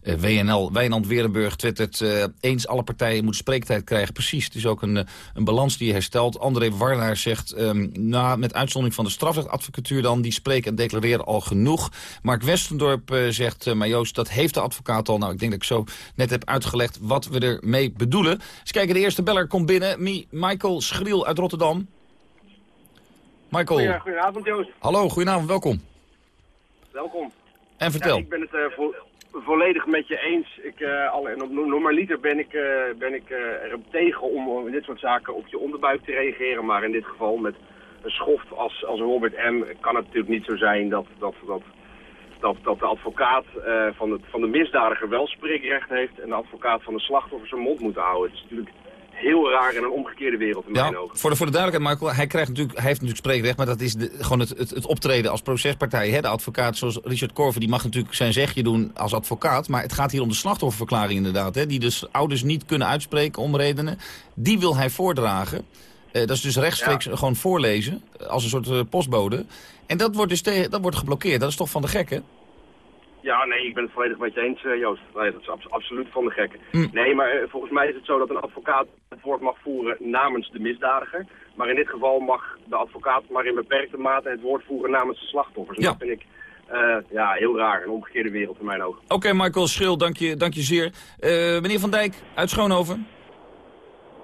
uh, WNL. Wijnand Werenburg twittert uh, eens alle partijen moeten spreektijd krijgen. Precies, het is ook een, een balans die je herstelt. André Warnaar zegt, um, na, met uitzondering van de strafrechtadvocatuur dan, die spreken en declareren al genoeg. Mark Westendorp zegt, maar Joost, dat heeft de advocaat al. Nou, ik denk dat ik zo net heb uitgelegd wat we ermee bedoelen. Eens kijken, de eerste beller komt binnen. Mi Michael Schriel uit Rotterdam. Michael. Goedenavond Joost. Hallo, goedenavond, welkom. Welkom. En vertel. Ja, ik ben het uh, vo volledig met je eens. Ik, uh, al, en op normaliter ben ik, uh, ben ik er tegen om in dit soort zaken op je onderbuik te reageren. Maar in dit geval met een schoft als, als Robert M. kan het natuurlijk niet zo zijn dat, dat, dat dat, dat de advocaat van, het, van de misdadiger wel spreekrecht heeft... en de advocaat van de slachtoffer zijn mond moet houden. Het is natuurlijk heel raar in een omgekeerde wereld in ja, mijn ogen. Voor de, voor de duidelijkheid, Michael, hij, krijgt natuurlijk, hij heeft natuurlijk spreekrecht... maar dat is de, gewoon het, het, het, optreden als procespartij. Hè? De advocaat zoals Richard Corver, die mag natuurlijk zijn zegje doen als advocaat... maar het gaat hier om de slachtofferverklaring inderdaad... Hè? die dus ouders niet kunnen uitspreken om redenen. Die wil hij voordragen... Uh, dat is dus rechtstreeks ja. gewoon voorlezen, als een soort uh, postbode. En dat wordt dus tegen, dat wordt geblokkeerd. Dat is toch van de gekken? Ja, nee, ik ben het volledig met je eens, uh, Joost. Nee, dat is abs absoluut van de gekken. Mm. Nee, maar uh, volgens mij is het zo dat een advocaat het woord mag voeren namens de misdadiger. Maar in dit geval mag de advocaat maar in beperkte mate het woord voeren namens de slachtoffers. En ja. dat vind ik uh, ja, heel raar. Een omgekeerde wereld in mijn ogen. Oké, okay, Michael Schil, dank je, dank je zeer. meneer Van Dijk uit Schoonhoven.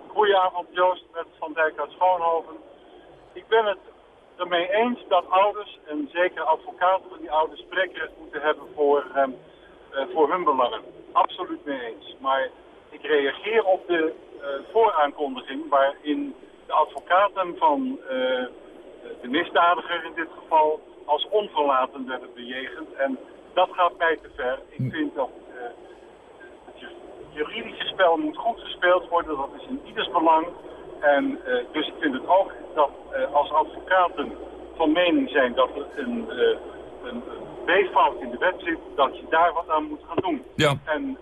Goedenavond, Joost met Van Dijk uit Schoonhoven. Ik ben het ermee eens dat ouders, en zeker advocaten van die ouders, spreekrecht moeten hebben voor, um, uh, voor hun belangen. Absoluut mee eens. Maar ik reageer op de uh, vooraankondiging waarin de advocaten van uh, de misdadiger in dit geval als onverlaten werden bejegend. En dat gaat mij te ver. Ik vind dat het juridische spel moet goed gespeeld worden. Dat is in ieders belang. En uh, dus ik vind het ook dat uh, als advocaten van mening zijn dat er een, uh, een, een B-fout in de wet zit, dat je daar wat aan moet gaan doen. Ja. En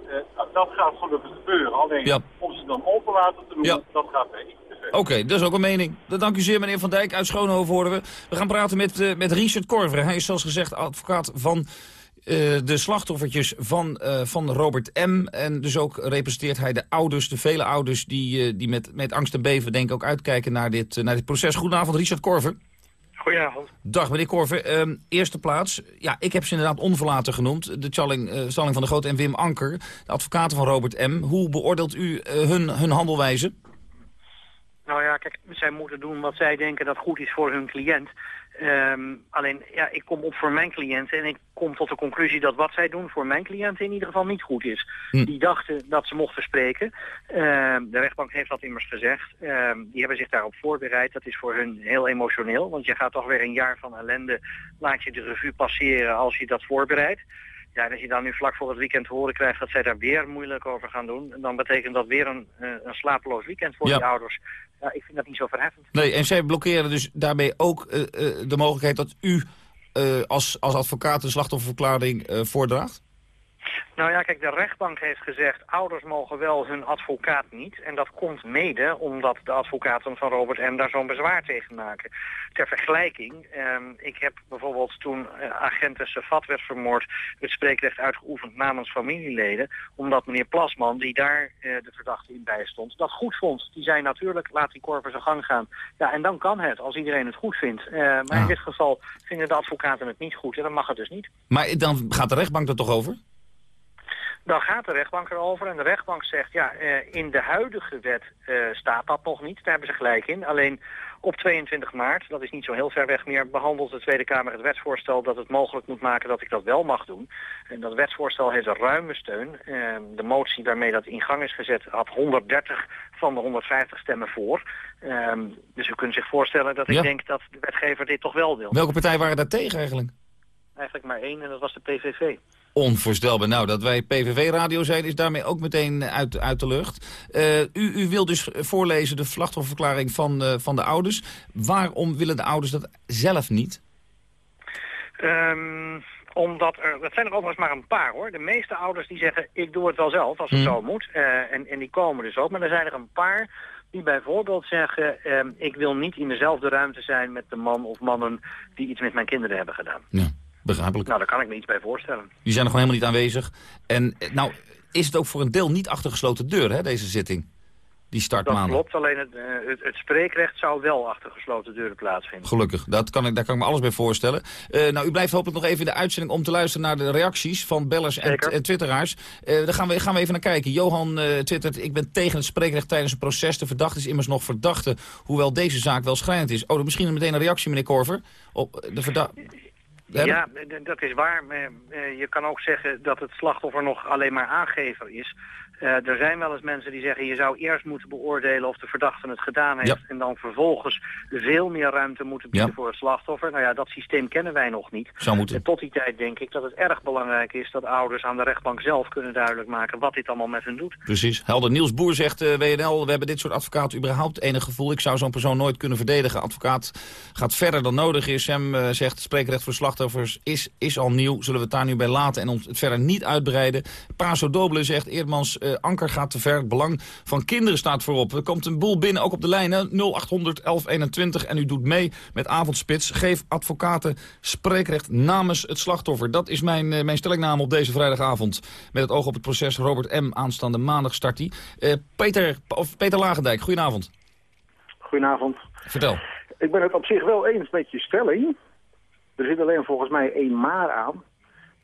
dat gaat gelukkig gebeuren. Alleen ja. om ze dan open laten te doen, ja. dat gaat ver. Oké, okay, dat is ook een mening. Dat dank u zeer, meneer Van Dijk. Uit Schoonhoven horen we. We gaan praten met, met Richard Korver. Hij is zoals gezegd advocaat van... Uh, de slachtoffertjes van, uh, van Robert M. En dus ook representeert hij de ouders, de vele ouders... die, uh, die met, met angst en beven denk ik ook uitkijken naar dit, naar dit proces. Goedenavond, Richard Korver. Goedenavond. Dag, meneer Korver. Uh, eerste plaats. Ja, ik heb ze inderdaad onverlaten genoemd. De Challing, Stalling van de Groot en Wim Anker, de advocaten van Robert M. Hoe beoordeelt u hun, hun handelwijze? Nou ja, kijk, zij moeten doen wat zij denken dat goed is voor hun cliënt. Um, alleen, ja, ik kom op voor mijn cliënten en ik kom tot de conclusie dat wat zij doen voor mijn cliënten in ieder geval niet goed is. Hm. Die dachten dat ze mochten spreken. Uh, de rechtbank heeft dat immers gezegd. Uh, die hebben zich daarop voorbereid. Dat is voor hun heel emotioneel, want je gaat toch weer een jaar van ellende, laat je de revue passeren als je dat voorbereidt. Ja, en als je dan nu vlak voor het weekend te horen krijgt dat zij daar weer moeilijk over gaan doen, dan betekent dat weer een, uh, een slapeloos weekend voor ja. die ouders. Ja, ik vind dat niet zo verheffend. Nee, en zij blokkeren dus daarmee ook uh, uh, de mogelijkheid dat u als, als advocaat een slachtofferverklaring voordraagt? Nou ja, kijk, de rechtbank heeft gezegd... ouders mogen wel hun advocaat niet. En dat komt mede omdat de advocaten van Robert M. daar zo'n bezwaar tegen maken. Ter vergelijking, eh, ik heb bijvoorbeeld toen uh, agenten Safat werd vermoord... het spreekrecht uitgeoefend namens familieleden... omdat meneer Plasman, die daar uh, de verdachte in bij stond, dat goed vond. Die zei natuurlijk, laat die korver zijn gang gaan. Ja, en dan kan het, als iedereen het goed vindt. maar ah. in dit geval vinden de advocaten het niet goed en dan mag het dus niet. Maar dan gaat de rechtbank er toch over? Dan gaat de rechtbank erover en de rechtbank zegt, ja, eh, in de huidige wet eh, staat dat nog niet. Daar hebben ze gelijk in. Alleen op 22 maart, dat is niet zo heel ver weg meer, behandelt de Tweede Kamer het wetsvoorstel dat het mogelijk moet maken dat ik dat wel mag doen. En dat wetsvoorstel heeft een ruime steun. Eh, de motie waarmee dat in gang is gezet had 130 van de 150 stemmen voor. Ehm, dus u kunt zich voorstellen dat ik Ja. denk dat de wetgever dit toch wel wil. Welke partijen waren daar tegen eigenlijk? Eigenlijk maar één en dat was de PVV. Onvoorstelbaar. Nou, dat wij PVV-radio zijn is daarmee ook meteen uit, uit de lucht. Eh, u, u wil dus voorlezen de slachtofferverklaring van, eh, van de ouders. Waarom willen de ouders dat zelf niet? Ehm, omdat er, dat zijn er overigens maar een paar hoor. De meeste ouders die zeggen, ik doe het wel zelf als het Hmm. zo moet. Eh, en, en die komen dus ook. Maar er zijn er een paar die bijvoorbeeld zeggen, ehm, ik wil niet in dezelfde ruimte zijn met de man of mannen die iets met mijn kinderen hebben gedaan. Begrijpelijk. Nou, daar kan ik me iets bij voorstellen. Die zijn nog gewoon helemaal niet aanwezig. En eh, nou, is het ook voor een deel niet achter gesloten deuren, hè, deze zitting? Die start Dat klopt, alleen het, eh, het, het spreekrecht zou wel achter gesloten deuren plaatsvinden. Gelukkig, dat kan ik, daar kan ik me alles bij voorstellen. Eh, nou, u blijft hopelijk nog even in de uitzending om te luisteren naar de reacties van bellers en, twitteraars. Eh daar gaan we, gaan we even naar kijken. Johan eh twittert, ik ben tegen het spreekrecht tijdens een proces. De verdachte is immers nog verdachte, hoewel deze zaak wel schrijnend is. Oh, misschien meteen een reactie, meneer Korver. Op de verdachte... Ja, dat is waar. Eh, je kan ook zeggen dat het slachtoffer nog alleen maar aangever is. Eh, er zijn wel eens mensen die zeggen... je zou eerst moeten beoordelen of de verdachte het gedaan heeft... en dan vervolgens veel meer ruimte moeten bieden Ja. voor het slachtoffer. Nou ja, dat systeem kennen wij nog niet. Zou moeten. En tot die tijd denk ik dat het erg belangrijk is... dat ouders aan de rechtbank zelf kunnen duidelijk maken... wat dit allemaal met hun doet. Precies. Helder. Niels Boer zegt, eh, WNL, we hebben dit soort advocaten überhaupt enig gevoel. Ik zou zo'n persoon nooit kunnen verdedigen. Advocaat gaat verder dan nodig is. Sam eh, zegt, spreekrecht voor slachtoffers is, is al nieuw. Zullen we het daar nu bij laten en ons het verder niet uitbreiden? Paso Doble zegt, Eerdmans eh, anker gaat te ver. Het belang van kinderen staat voorop. Er komt een boel binnen, ook op de lijnen. 0800 1121 en u doet mee met Avondspits. Geef advocaten spreekrecht namens het slachtoffer. Dat is mijn, eh, mijn stellingname op deze vrijdagavond. Met het oog op het proces Robert M. Aanstaande maandag start die. Eh, Peter, of Peter Lagendijk, goedenavond. Goedenavond. Vertel. Ik ben het op zich wel eens met je stelling. Er zit alleen volgens mij één maar aan.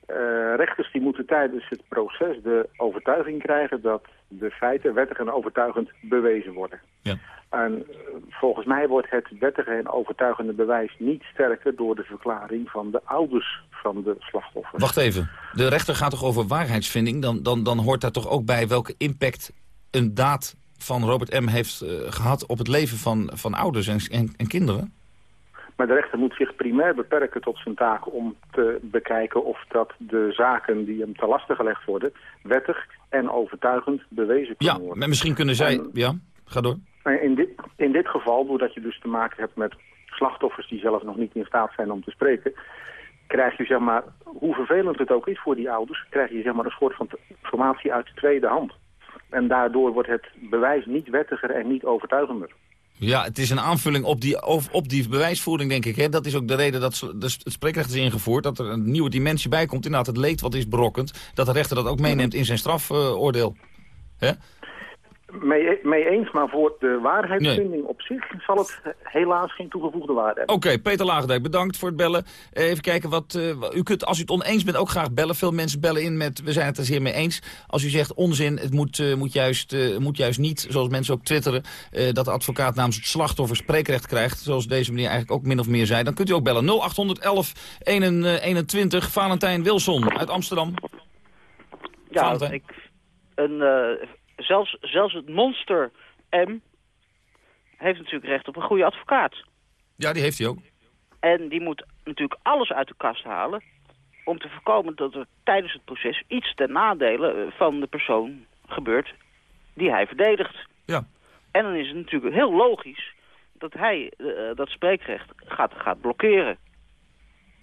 Eh, rechters die moeten tijdens het proces de overtuiging krijgen dat de feiten wettig en overtuigend bewezen worden. Ja. En eh, volgens mij wordt het wettige en overtuigende bewijs niet sterker door de verklaring van de ouders van de slachtoffer. Wacht even. De rechter gaat toch over waarheidsvinding? Dan, dan, dan hoort daar toch ook bij welke impact een daad van Robert M. heeft eh, gehad op het leven van, van ouders en, en, en kinderen? Maar de rechter moet zich primair beperken tot zijn taak om te bekijken of dat de zaken die hem te lasten gelegd worden wettig en overtuigend bewezen kunnen Ja, worden. maar misschien kunnen zij... ja, ga door. In dit, in dit geval, doordat je dus te maken hebt met slachtoffers die zelf nog niet in staat zijn om te spreken, krijg je zeg maar, hoe vervelend het ook is voor die ouders, krijg je zeg maar een soort van informatie uit de tweede hand. En daardoor wordt het bewijs niet wettiger en niet overtuigender. Ja, het is een aanvulling op die, op, die bewijsvoering, denk ik. Hè? Dat is ook de reden dat het spreekrecht is ingevoerd. Dat er een nieuwe dimensie bij komt. Inderdaad, het leed wat is berokkend. Dat de rechter dat ook meeneemt in zijn strafoordeel. Hè? Mee, mee eens, maar voor de waarheidsvinding op zich zal het helaas geen toegevoegde waarde hebben. Oké, Peter Lagendijk, bedankt voor het bellen. Even kijken wat... eh, u kunt, als u het oneens bent, ook graag bellen. Veel mensen bellen in met... We zijn het er zeer mee eens. Als u zegt onzin, het moet, eh, moet, juist, eh, moet juist niet, zoals mensen ook twitteren... eh, dat de advocaat namens het slachtoffer spreekrecht krijgt... zoals deze meneer eigenlijk ook min of meer zei... dan kunt u ook bellen. 0811 21. Valentijn Wilson uit Amsterdam. Ja, Valentijn. ik, een, eh, zelfs, zelfs het monster M heeft natuurlijk recht op een goede advocaat. Ja, die heeft hij ook. En die moet natuurlijk alles uit de kast halen om te voorkomen dat er tijdens het proces iets ten nadele eh, van de persoon gebeurt die hij verdedigt. Ja. En dan is het natuurlijk heel logisch dat hij eh, dat spreekrecht gaat, gaat blokkeren.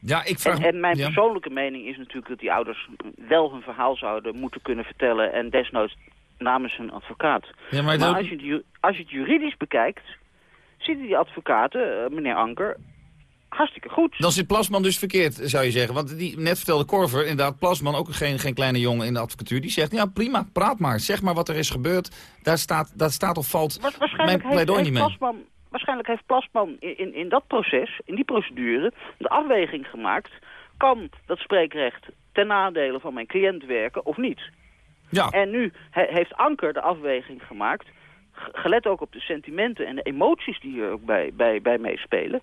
Ja, ik vraag En, en mijn ja. persoonlijke mening is natuurlijk dat die ouders wel hun verhaal zouden moeten kunnen vertellen en desnoods namens hun advocaat. Ja, maar als, je het, als je het juridisch bekijkt, zitten die advocaten, eh, meneer Anker, hartstikke goed. Dan zit Plasman dus verkeerd, zou je zeggen. Want die, net vertelde Korver, inderdaad, Plasman, ook geen, geen kleine jongen in de advocatuur... die zegt, ja prima, praat maar. Zeg maar wat er is gebeurd. Daar staat, daar staat of valt mijn Waarschijnlijk heeft, pleidooi heeft niet mee. Plasman, waarschijnlijk heeft Plasman in, in, in dat proces, in die procedure, de afweging gemaakt... kan dat spreekrecht ten nadele van mijn cliënt werken of niet? Ja. En nu he- heeft Anker de afweging gemaakt, gelet ook op de sentimenten en de emoties die hier ook bij, bij, bij meespelen.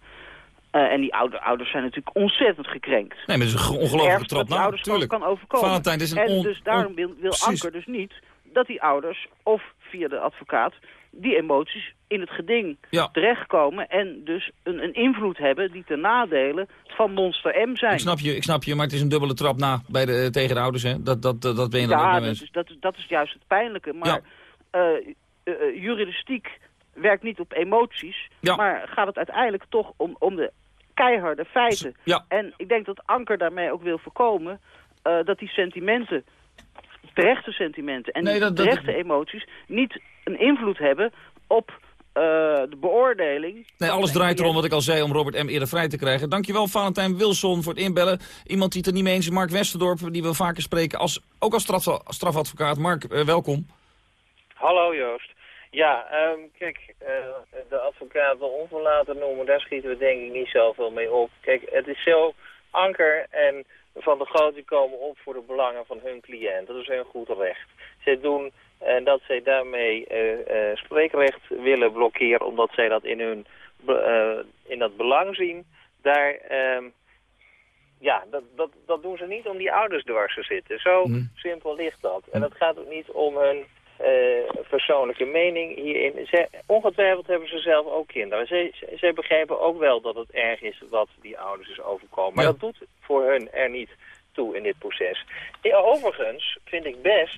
Eh, en die ouder, ouders zijn natuurlijk ontzettend gekrenkt. Nee, maar het is een ongelooflijke trap na, ouders kan, overkomen. Valentijn, is een en dus daarom wil, wil. Anker dus niet dat die ouders, of via de advocaat, die emoties in het geding Ja. terechtkomen en dus een, een invloed hebben die ten nadele van Monster M zijn. Ik snap, je, ik snap je, maar het is een dubbele trap na bij de, tegen de ouders. Hè? Dat, dat, dat, dat ben je dan ook ja, dat eens. is, dat, is- dat is juist het pijnlijke. Maar eh, eh, eh, juridistiek werkt niet op emoties, maar gaat het uiteindelijk toch om, om de keiharde feiten. Ja. En ik denk dat Anker daarmee ook wil voorkomen eh, dat die sentimenten, terechte sentimenten en Nee, die dat- dat- terechte emoties niet een invloed hebben op eh, de beoordeling. Nee, alles draait erom wat ik al zei om Robert M. eerder vrij te krijgen. Dankjewel Valentijn Wilson voor het inbellen. Iemand die het er niet mee eens is, Mark Westerdorp, die we vaker spreken, als, ook als straf, strafadvocaat. Mark, eh, welkom. Hallo Joost. Ja, ehm, kijk, eh, de advocaat wil onverlaten noemen, daar schieten we denk ik niet zoveel mee op. Kijk, het is zo, Anker en Van de Groot die komen op voor de belangen van hun cliënt. Dat is hun goed recht. Zij doen en dat zij daarmee eh, eh, spreekrecht willen blokkeren, omdat zij dat in hun eh, in dat belang zien. Daar, ehm, ja, dat, dat, dat doen ze niet om die ouders dwars te zitten. Zo simpel ligt dat. En het gaat ook niet om hun eh, persoonlijke mening hierin. Zij, ongetwijfeld hebben ze zelf ook kinderen. Zij, zij- zij begrijpen ook wel dat het erg is wat die ouders is overkomen. Maar dat doet voor hun er niet toe in dit proces. Overigens vind ik best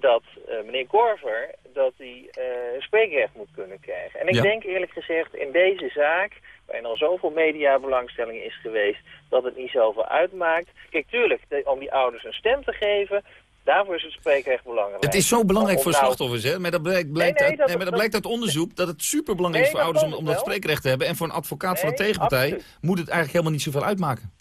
dat eh, meneer Korver dat hij eh, spreekrecht moet kunnen krijgen. En ik Ja. denk eerlijk gezegd in deze zaak, waarin al zoveel mediabelangstelling is geweest, dat het niet zoveel uitmaakt. Kijk, tuurlijk, de- om die ouders een stem te geven, daarvoor is het spreekrecht belangrijk. Het is zo belangrijk voor nou- slachtoffers, hè? Maar dat blijkt, blijkt, Nee, nee, uit, dat- nee, maar dat dat- blijkt uit onderzoek dat het superbelangrijk is voor ouders om, dat spreekrecht te hebben. En voor een advocaat van de tegenpartij absoluut. moet het eigenlijk helemaal niet zoveel uitmaken.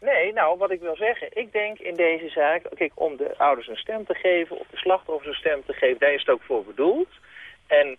Nee, nou, wat ik wil zeggen, ik denk in deze zaak, kijk, om de ouders een stem te geven, of de slachtoffers een stem te geven, daar is het ook voor bedoeld. En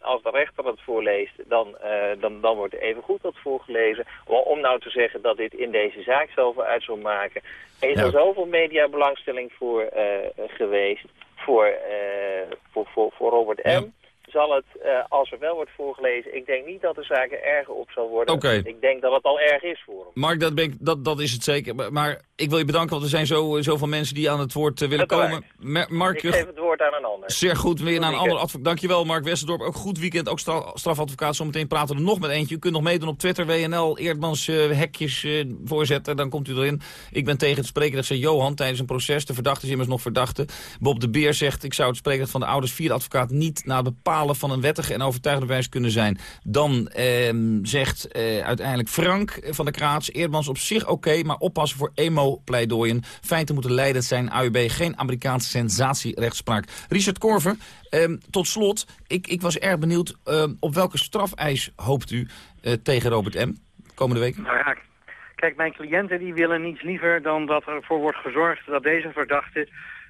als de rechter het voorleest, dan, eh, dan, dan wordt even goed dat voorgelezen. Maar om nou te zeggen dat dit in deze zaak zoveel uit zal maken, er is Ja. er zoveel mediabelangstelling voor eh, geweest, voor, eh, voor, voor, voor Robert M., zal het, eh, als er wel wordt voorgelezen, ik denk niet dat de zaak er erger op zal worden. Oké. Ik denk dat het al erg is voor hem. Mark, dat, ben ik, dat, dat is het zeker. Maar, maar ik wil je bedanken, want er zijn zo, zoveel mensen die aan het woord eh, willen Uiteraard. komen. Ma- Mark, Ik geef het woord aan een ander. Zeer goed, weer naar een andere advocaat. Dankjewel Mark Westerdorp. Ook goed weekend, ook stra- strafadvocaat. Zometeen praten we er nog met eentje. U kunt nog meedoen op Twitter, WNL, Eerdmans eh, hekjes eh, voorzetten. Dan komt u erin. Ik ben tegen het spreekrecht, zei Johan, tijdens een proces. De verdachte is immers nog verdachte. Bob de Beer zegt, ik zou het spreekrecht van de ouders via de advocaat niet na het van een wettige en overtuigende wijze kunnen zijn. Dan ehm, zegt eh, uiteindelijk Frank van der Kraats, Eerdmans op zich oké, maar oppassen voor emo-pleidooien. Feiten moeten leidend zijn, AUB, geen Amerikaanse sensatierechtspraak. Richard Korver, ehm, tot slot, ik, ik was erg benieuwd ehm, op welke strafeis hoopt u eh, tegen Robert M. komende week? Nou kijk, mijn cliënten die willen niets liever dan dat ervoor wordt gezorgd dat deze verdachten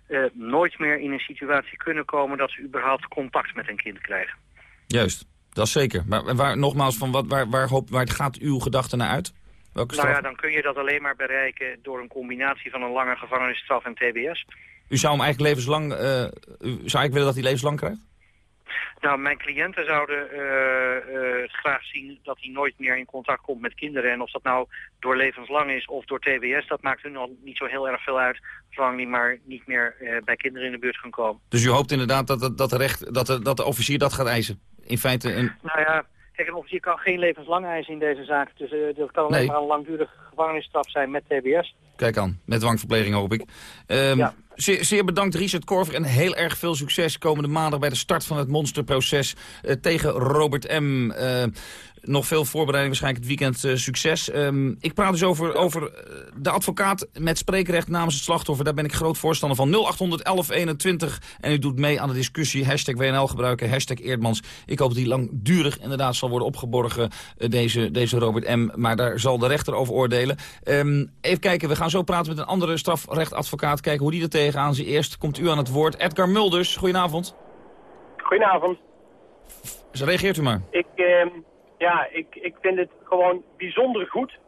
eh, nooit meer in een situatie kunnen komen dat ze überhaupt contact met een kind krijgen. Juist, dat is zeker. Maar waar, nogmaals, van wat, waar, waar, hoop, waar gaat uw gedachte naar uit? Welke Nou ja, dan kun je dat alleen maar bereiken door een combinatie van een lange gevangenisstraf en TBS. U zou hem eigenlijk levenslang, eh, u zou eigenlijk willen dat hij levenslang krijgt? Nou, mijn cliënten zouden eh, eh, graag zien dat hij nooit meer in contact komt met kinderen. En of dat nou door levenslang is of door TBS, dat maakt hun al niet zo heel erg veel uit. Zolang die maar niet meer eh, bij kinderen in de buurt gaan komen. Dus u hoopt inderdaad dat, dat, dat, de, recht, dat, de, dat de officier dat gaat eisen? In feite een... Nou ja, kijk, een officier kan geen levenslang eisen in deze zaak. Dus dat kan alleen Nee. maar een langdurige gevangenisstraf zijn met TBS. Kijk aan, met dwangverpleging hoop ik. Ehm, zeer, bedankt Richard Korver en heel erg veel succes komende maandag bij de start van het monsterproces eh, tegen Robert M. Eh, nog veel voorbereiding, waarschijnlijk het weekend eh, succes. Ehm, ik praat dus over, over eh, de advocaat met spreekrecht namens het slachtoffer. Daar ben ik groot voorstander van. 0800 1121 en u doet mee aan de discussie. Hashtag WNL gebruiken, hashtag Eerdmans. Ik hoop dat die langdurig inderdaad zal worden opgeborgen, eh, deze, deze Robert M. Maar daar zal de rechter over oordelen. Ehm, even kijken, we gaan zo praten met een andere strafrechtadvocaat. Kijken hoe die er tegenaan zit. Eerst komt u aan het woord. Edgar Mulders, goedenavond. Goedenavond. Dus reageert u maar. Ik, ehm, ja, ik, ik vind het gewoon bijzonder goed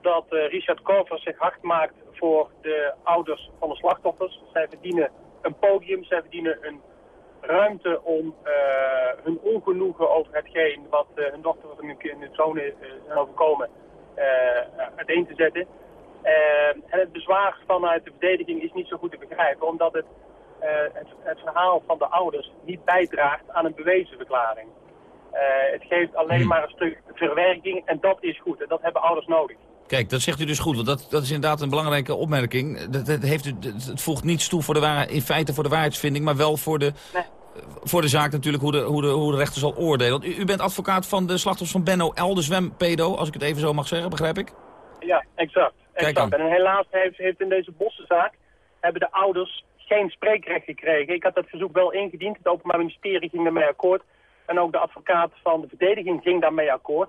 dat eh, Richard Korver zich hard maakt voor de ouders van de slachtoffers. Zij verdienen een podium, zij verdienen een ruimte om uh, hun ongenoegen over hetgeen wat uh, hun dochter of hun, zoon is overkomen uiteen te zetten. en het bezwaar vanuit de verdediging is niet zo goed te begrijpen, omdat het, het, het, verhaal van de ouders niet bijdraagt aan een bewezen verklaring. Het geeft alleen Hmm. maar een stuk verwerking en dat is goed en dat hebben ouders nodig. Kijk, dat zegt u dus goed, want dat, dat is inderdaad een belangrijke opmerking. Dat, dat heeft het voegt niets toe voor de waarheid, in feite voor de waarheidsvinding, maar wel voor de, voor de zaak natuurlijk hoe de, hoe, de, hoe de rechter zal oordelen. Want u, u bent advocaat van de slachtoffers van Benno L, de zwempedo, als ik het even zo mag zeggen, begrijp ik? Ja, exact. Exact. En helaas heeft, heeft in deze bossenzaak hebben de ouders geen spreekrecht gekregen. Ik had dat verzoek wel ingediend. Het Openbaar Ministerie ging daarmee akkoord. En ook de advocaat van de verdediging ging daarmee akkoord.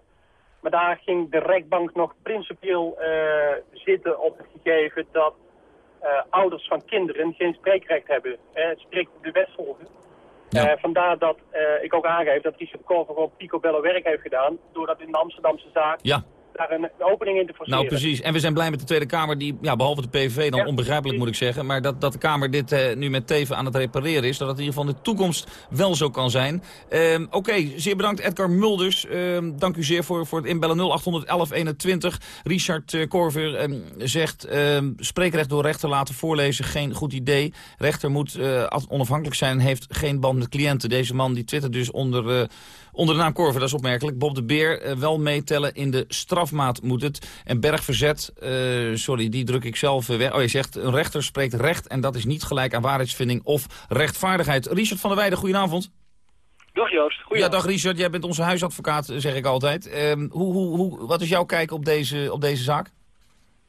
Maar daar ging de rechtbank nog principieel eh, zitten op het gegeven dat eh, ouders van kinderen geen spreekrecht hebben. Eh, het spreekt de wet volgen. Vandaar dat ik ook aangeef dat Richard Korver ook picobello werk heeft gedaan. Doordat in de Amsterdamse zaak Ja. Daar een, opening in te forceren. Nou, precies. En we zijn blij met de Tweede Kamer, die, ja, behalve de PVV dan onbegrijpelijk moet ik zeggen, maar dat, dat de Kamer dit eh, nu met Teven aan het repareren is, dat het in ieder geval in de toekomst wel zo kan zijn. Ehm, Oké, zeer bedankt Edgar Mulders. Ehm, dank u zeer voor, voor het inbellen 0800 1121. Richard eh, Korver ehm, zegt, spreekrecht door rechter laten voorlezen, geen goed idee. Rechter moet eh, onafhankelijk zijn, heeft geen band met cliënten. Deze man die twittert dus onder... Onder de naam Korver, dat is opmerkelijk. Bob de Beer, eh, wel meetellen in de strafmaat moet het. En Bergverzet, eh, sorry, die druk ik zelf eh, weg. Oh, je zegt, een rechter spreekt recht en dat is niet gelijk aan waarheidsvinding of rechtvaardigheid. Richard van der Weijden, goedenavond. Dag Joost, Ja, dag Richard, jij bent onze huisadvocaat, zeg ik altijd. Ehm, hoe, hoe, hoe, wat is jouw kijk op deze, op deze zaak?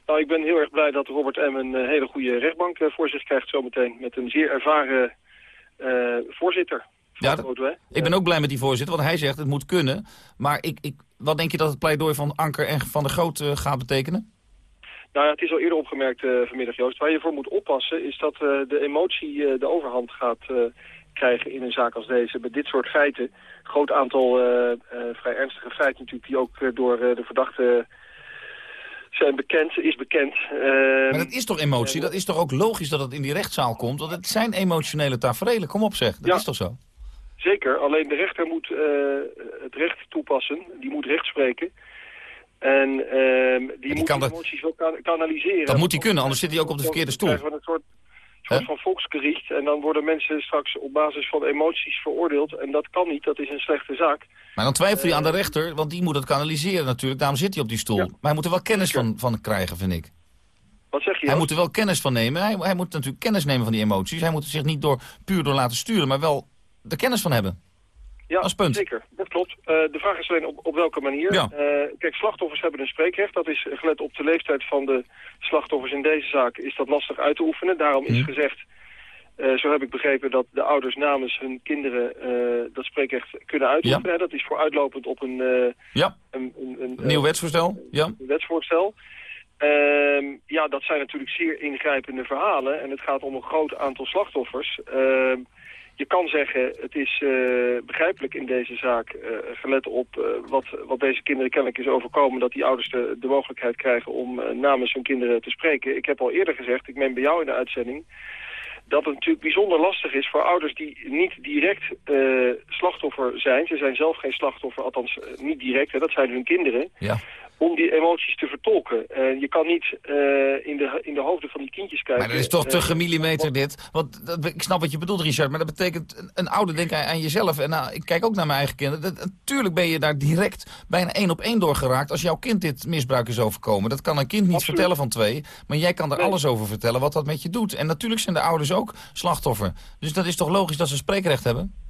Nou, ik ben heel erg blij dat Robert M. een hele goede rechtbank voor zich krijgt zometeen. Met een zeer ervaren eh, voorzitter. Ja, dat- ik ben ook blij met die voorzitter, want hij zegt het moet kunnen. Maar ik, ik, wat denk je dat het pleidooi van Anker en Van der Groot eh, gaat betekenen? Nou ja, het is al eerder opgemerkt eh, vanmiddag Joost. Waar je voor moet oppassen is dat eh, de emotie de overhand gaat krijgen in een zaak als deze. Bij dit soort feiten, groot aantal vrij ernstige feiten natuurlijk die ook door de verdachte zijn bekend, is bekend. Eh, Maar dat is toch emotie? Dat is toch ook logisch dat het in die rechtszaal komt? Want het zijn emotionele taferelen. Kom op zeg, dat is toch zo? Zeker, alleen de rechter moet eh, het recht toepassen. Die moet recht spreken. En ehm, die, moet kan die emoties wel kan- kanaliseren. Dat moet hij kunnen, anders zit hij ook op de verkeerde stoel. Dan krijgen we een soort, soort van volksgericht. En dan worden mensen straks op basis van emoties veroordeeld. En dat kan niet, dat is een slechte zaak. Maar dan twijfel je aan de rechter, want die moet het kanaliseren natuurlijk. Daarom zit hij op die stoel. Maar hij moet er wel kennis van, van krijgen, vind ik. Wat zeg je? Hij moet er wel kennis van nemen. Hij, hij moet natuurlijk kennis nemen van die emoties. Hij moet er zich niet door, puur door laten sturen, maar wel de kennis van hebben. Ja, Als punt. zeker. Dat klopt. Eh, de vraag is alleen op, op welke manier. Ja. Eh, kijk, slachtoffers hebben een spreekrecht. Dat is gelet op de leeftijd van de slachtoffers in deze zaak is dat lastig uit te oefenen. Daarom is Mhm. gezegd, eh, zo heb ik begrepen, dat de ouders namens hun kinderen dat spreekrecht kunnen uitoefenen. Dat is vooruitlopend op een, Ja. een, een, een, Nieuw wetsvoorstel? Ja. een wetsvoorstel. Ehm, ja, dat zijn natuurlijk zeer ingrijpende verhalen. En het gaat om een groot aantal slachtoffers. Ehm, je kan zeggen, het is eh, begrijpelijk in deze zaak, eh, gelet op eh, wat, wat deze kinderen kennelijk is overkomen, dat die ouders de, mogelijkheid krijgen om namens hun kinderen te spreken. Ik heb al eerder gezegd, ik meen bij jou in de uitzending, dat het natuurlijk bijzonder lastig is voor ouders die niet direct slachtoffer zijn. Ze zijn zelf geen slachtoffer, althans niet direct, hè, dat zijn hun kinderen Ja. Om die emoties te vertolken. Eh, je kan niet eh, in, de, in de hoofden van die kindjes kijken. Maar dat is toch te Eh, gemillimeter dit. Want dat, ik snap wat je bedoelt, Richard. Maar dat betekent, een, een ouder denkt aan, aan jezelf. En nou, ik kijk ook naar mijn eigen kinderen. Natuurlijk ben je daar direct bijna één op één door geraakt... als jouw kind dit misbruik is overkomen. Dat kan een kind niet vertellen van twee. Maar jij kan er alles over vertellen wat dat met je doet. En natuurlijk zijn de ouders ook slachtoffer. Dus dat is toch logisch dat ze spreekrecht hebben?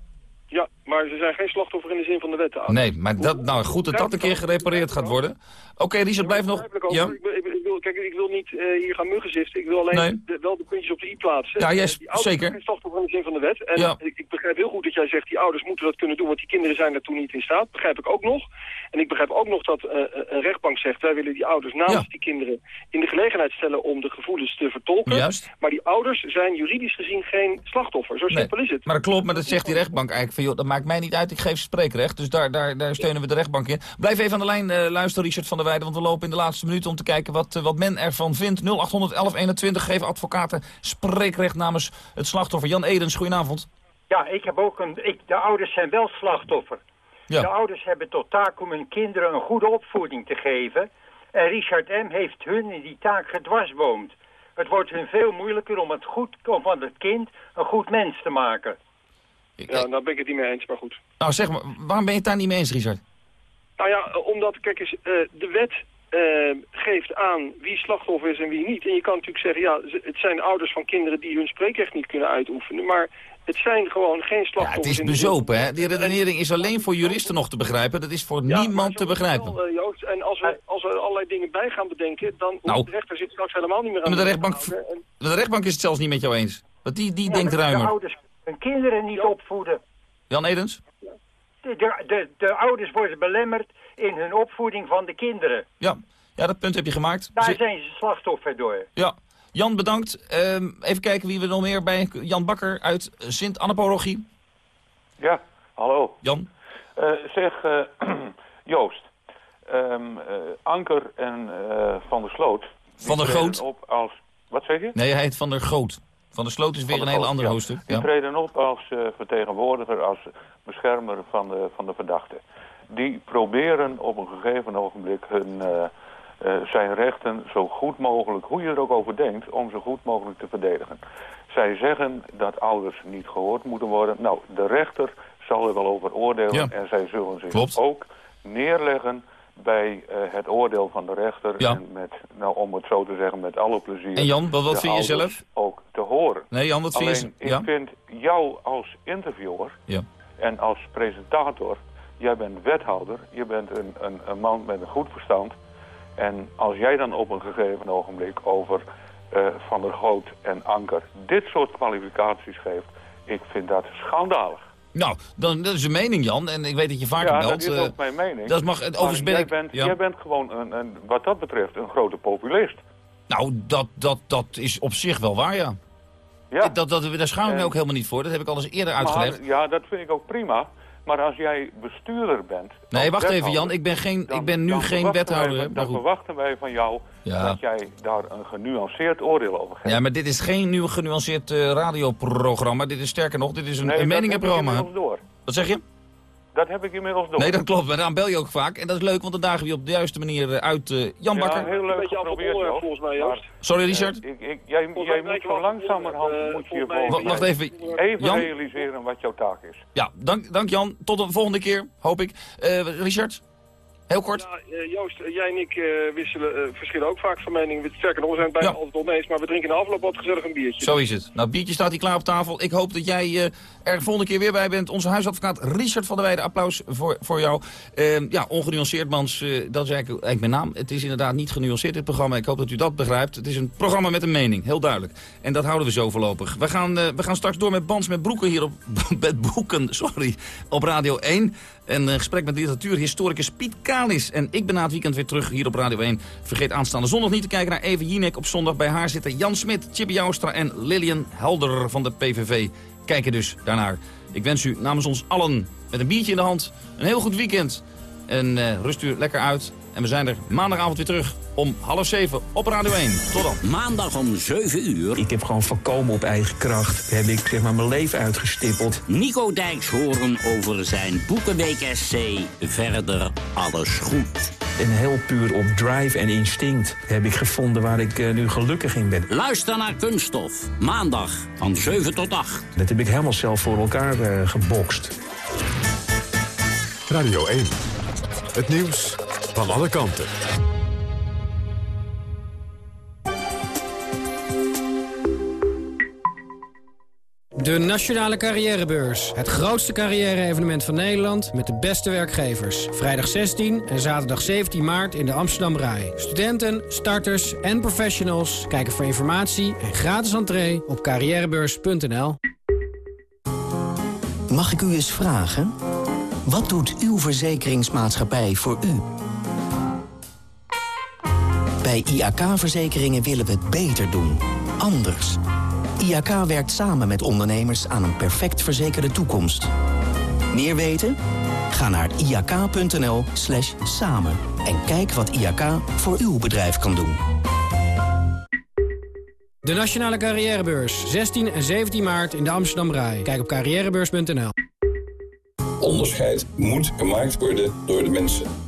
Ja, maar ze zijn geen slachtoffer in de zin van de wet. de ouders. Nee, maar dat, nou goed dat dat een keer gerepareerd gaat worden. Oké, Richard, blijf nog... Ja? Kijk, ik wil niet eh, hier gaan muggenziften. Ik wil alleen Nee. de- wel de puntjes op de i plaatsen. Ja, Eh, yes, die ouders zeker. zijn geen slachtoffer in de zin van de wet. En Ja. ik, ik begrijp heel goed dat jij zegt, die ouders moeten dat kunnen doen, want die kinderen zijn daartoe niet in staat. Begrijp ik ook nog. En ik begrijp ook nog dat uh, een rechtbank zegt, wij willen die ouders namens die kinderen in de gelegenheid stellen om de gevoelens te vertolken. Juist. Maar die ouders zijn juridisch gezien geen slachtoffer. Zo simpel is het. Maar dat klopt, maar dat zegt die rechtbank eigenlijk van, joh, dat maakt mij niet uit, ik geef spreekrecht. Dus daar, daar, daar steunen we de rechtbank in. Blijf even aan de lijn uh, luisteren, Richard van der Weijden, want we lopen in de laatste minuten om te kijken wat, wat men ervan vindt. 0800 1121 geven advocaten spreekrecht namens het slachtoffer. Jan Edens, goedenavond. Ja, ik heb ook een... Ik, de ouders zijn wel slachtoffer. Ja. De ouders hebben tot taak om hun kinderen een goede opvoeding te geven. En Richard M. heeft hun in die taak gedwarsboomd. Het wordt hun veel moeilijker om het, goed, om van het kind een goed mens te maken. Ja, daar ben ik het niet mee eens, maar goed. Nou, zeg maar, waarom ben je het daar niet mee eens, Richard? Nou ja, omdat, kijk eens, uh, de wet uh, geeft aan wie slachtoffer is en wie niet. En je kan natuurlijk zeggen, ja, het zijn ouders van kinderen die hun spreekrecht niet kunnen uitoefenen. Maar het zijn gewoon geen slachtoffers. Ja, het is bezopen, hè? Die redenering is alleen voor juristen nog te begrijpen. Dat is voor ja, niemand te begrijpen. Wel, uh, Joost, en als we, als we allerlei dingen bij gaan bedenken, dan nou, de rechter zit straks helemaal niet meer aan de, de rechtbank. En... De rechtbank is het zelfs niet met jou eens. Want die, die ja, denkt ruimer. De ouders hun kinderen niet opvoeden. Jan Edens? De, de, de, de ouders worden belemmerd in hun opvoeding van de kinderen. Ja, ja dat punt heb je gemaakt. Daar zijn ze slachtoffer door. Ja. Jan, bedankt. Um, even kijken wie we nog meer bij... Jan Bakker uit Sint-Annapologie. Ja, hallo. Jan. Uh, zeg, uh, Joost. Um, uh, Anker en Van der Sloot... Van der Goot? Op als, wat zeg je? Nee, hij heet Van der Goot. Van der Sloot is weer een hele andere ja. hoofdstuk. Die ja. treden op als vertegenwoordiger, als beschermer van de, van de verdachte. Die proberen op een gegeven ogenblik hun... Uh, zijn rechten zo goed mogelijk, hoe je er ook over denkt, om zo goed mogelijk te verdedigen. Zij zeggen dat ouders niet gehoord moeten worden. Nou, de rechter zal er wel over oordelen ja. en zij zullen zich Klopt. ook neerleggen bij uh, het oordeel van de rechter. Ja. En met, nou, om het zo te zeggen, met alle plezier. En Jan, wat, wat vind je zelf? Ook te horen. Nee, Jan, wat Alleen, vind je? ik vind jou als interviewer Ja. en als presentator, jij bent wethouder, je bent een, een, een man met een goed verstand. En als jij dan op een gegeven ogenblik over uh, Van der Goot en Anker dit soort kwalificaties geeft, ik vind dat schandalig. Nou, dan, dat is een mening, Jan. En ik weet dat je vaker ja, belt. dat is ook mijn mening. Dat mag, overigens ben jij, ik, bent, ja. jij bent gewoon, een, een, wat dat betreft, een grote populist. Nou, dat, dat, dat is op zich wel waar, ja. Ja. Dat, dat, daar schaam ik me ook helemaal niet voor. Dat heb ik al eens eerder uitgelegd. Maar, ja, dat vind ik ook prima. Maar als jij bestuurder bent... Nee, wacht even Jan. Ik ben, geen, dan, ik ben nu geen wethouder. Wij, dan verwachten wij van jou Ja. dat jij daar een genuanceerd oordeel over geeft. Ja, maar dit is geen nieuw genuanceerd uh, radioprogramma. Dit is sterker nog, dit is een, nee, een meningenprogramma. Wat zeg je? Dat heb ik inmiddels door. Nee, dat klopt. Maar daarom bel je ook vaak. En dat is leuk, want dan dagen we je op de juiste manier uh, uit. Uh, Jan ja, Bakker. heel leuk Een beetje geprobeerd, volgens mij, Joost. Sorry, Richard. Uh, ik, ik, jij jij moet zo langzamerhand uh, moet je Wacht, wacht even. even Jan? realiseren wat jouw taak is. Ja, dank, dank Jan. Tot de volgende keer, hoop ik. Uh, Richard? Heel kort. Ja, uh, Joost, uh, jij en ik uh, wisselen, verschillen ook vaak van mening. Sterker nog, we zijn het bijna ja. altijd oneens, maar we drinken in de afloop wat gezellig een biertje. Zo is het. Nou, biertje staat hier klaar op tafel. Ik hoop dat jij er de volgende keer weer bij bent. Onze huisadvocaat Richard van der Weijden, applaus voor, voor jou. Ehm, ja, ongenuanceerd mans, dat is eigenlijk, eigenlijk mijn naam. Het is inderdaad niet genuanceerd dit programma. Ik hoop dat u dat begrijpt. Het is een programma met een mening, heel duidelijk. En dat houden we zo voorlopig. We gaan, we gaan straks door met Bans met Broeken hier op, met Boeken, sorry, op Radio 1. Een gesprek met literatuurhistoricus Piet Kalis. En ik ben na het weekend weer terug hier op Radio 1. Vergeet aanstaande zondag niet te kijken naar Even Jinek op zondag. Bij haar zitten Jan Smit, Chippy Joustra en Lilian Helder van de PVV. Kijk er dus daarnaar. Ik wens u namens ons allen met een biertje in de hand een heel goed weekend. En uh, rust u lekker uit. En we zijn er maandagavond weer terug om half zeven op Radio 1. Tot dan. Maandag om 7 uur. Ik heb gewoon voorkomen op eigen kracht. Heb ik zeg maar mijn leven uitgestippeld. Nico Dijks horen over zijn Boekenweek SC. Verder alles goed. En heel puur op drive en instinct heb ik gevonden waar ik uh, nu gelukkig in ben. Luister naar Kunststof. Maandag van 7 tot 8. Dat heb ik helemaal zelf voor elkaar uh, gebokst. Radio 1. Het nieuws van alle kanten. De Nationale Carrièrebeurs. Het grootste carrière-evenement van Nederland met de beste werkgevers. Vrijdag 16 en zaterdag 17 maart in de Amsterdam Rai. Studenten, starters en professionals kijken voor informatie en gratis entree op carrièrebeurs.nl. Mag ik u eens vragen? Wat doet uw verzekeringsmaatschappij voor u? Bij IAK-verzekeringen willen we het beter doen. Anders. IAK werkt samen met ondernemers aan een perfect verzekerde toekomst. Meer weten? Ga naar iak.nl slash samen en kijk wat IAK voor uw bedrijf kan doen. De Nationale Carrièrebeurs, 16 en 17 maart in de Amsterdam Rai. Kijk op carrièrebeurs.nl. Onderscheid moet gemaakt worden door de mensen.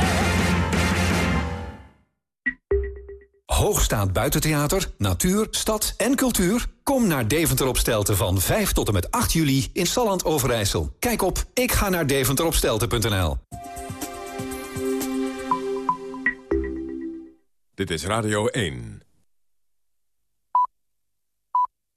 Hoogstaand buitentheater, natuur, stad en cultuur? Kom naar Deventer op Stelten van 5 tot en met 8 juli in Salland Overijssel. Kijk op ik ga naar deventeropstelten.nl. Dit is Radio 1.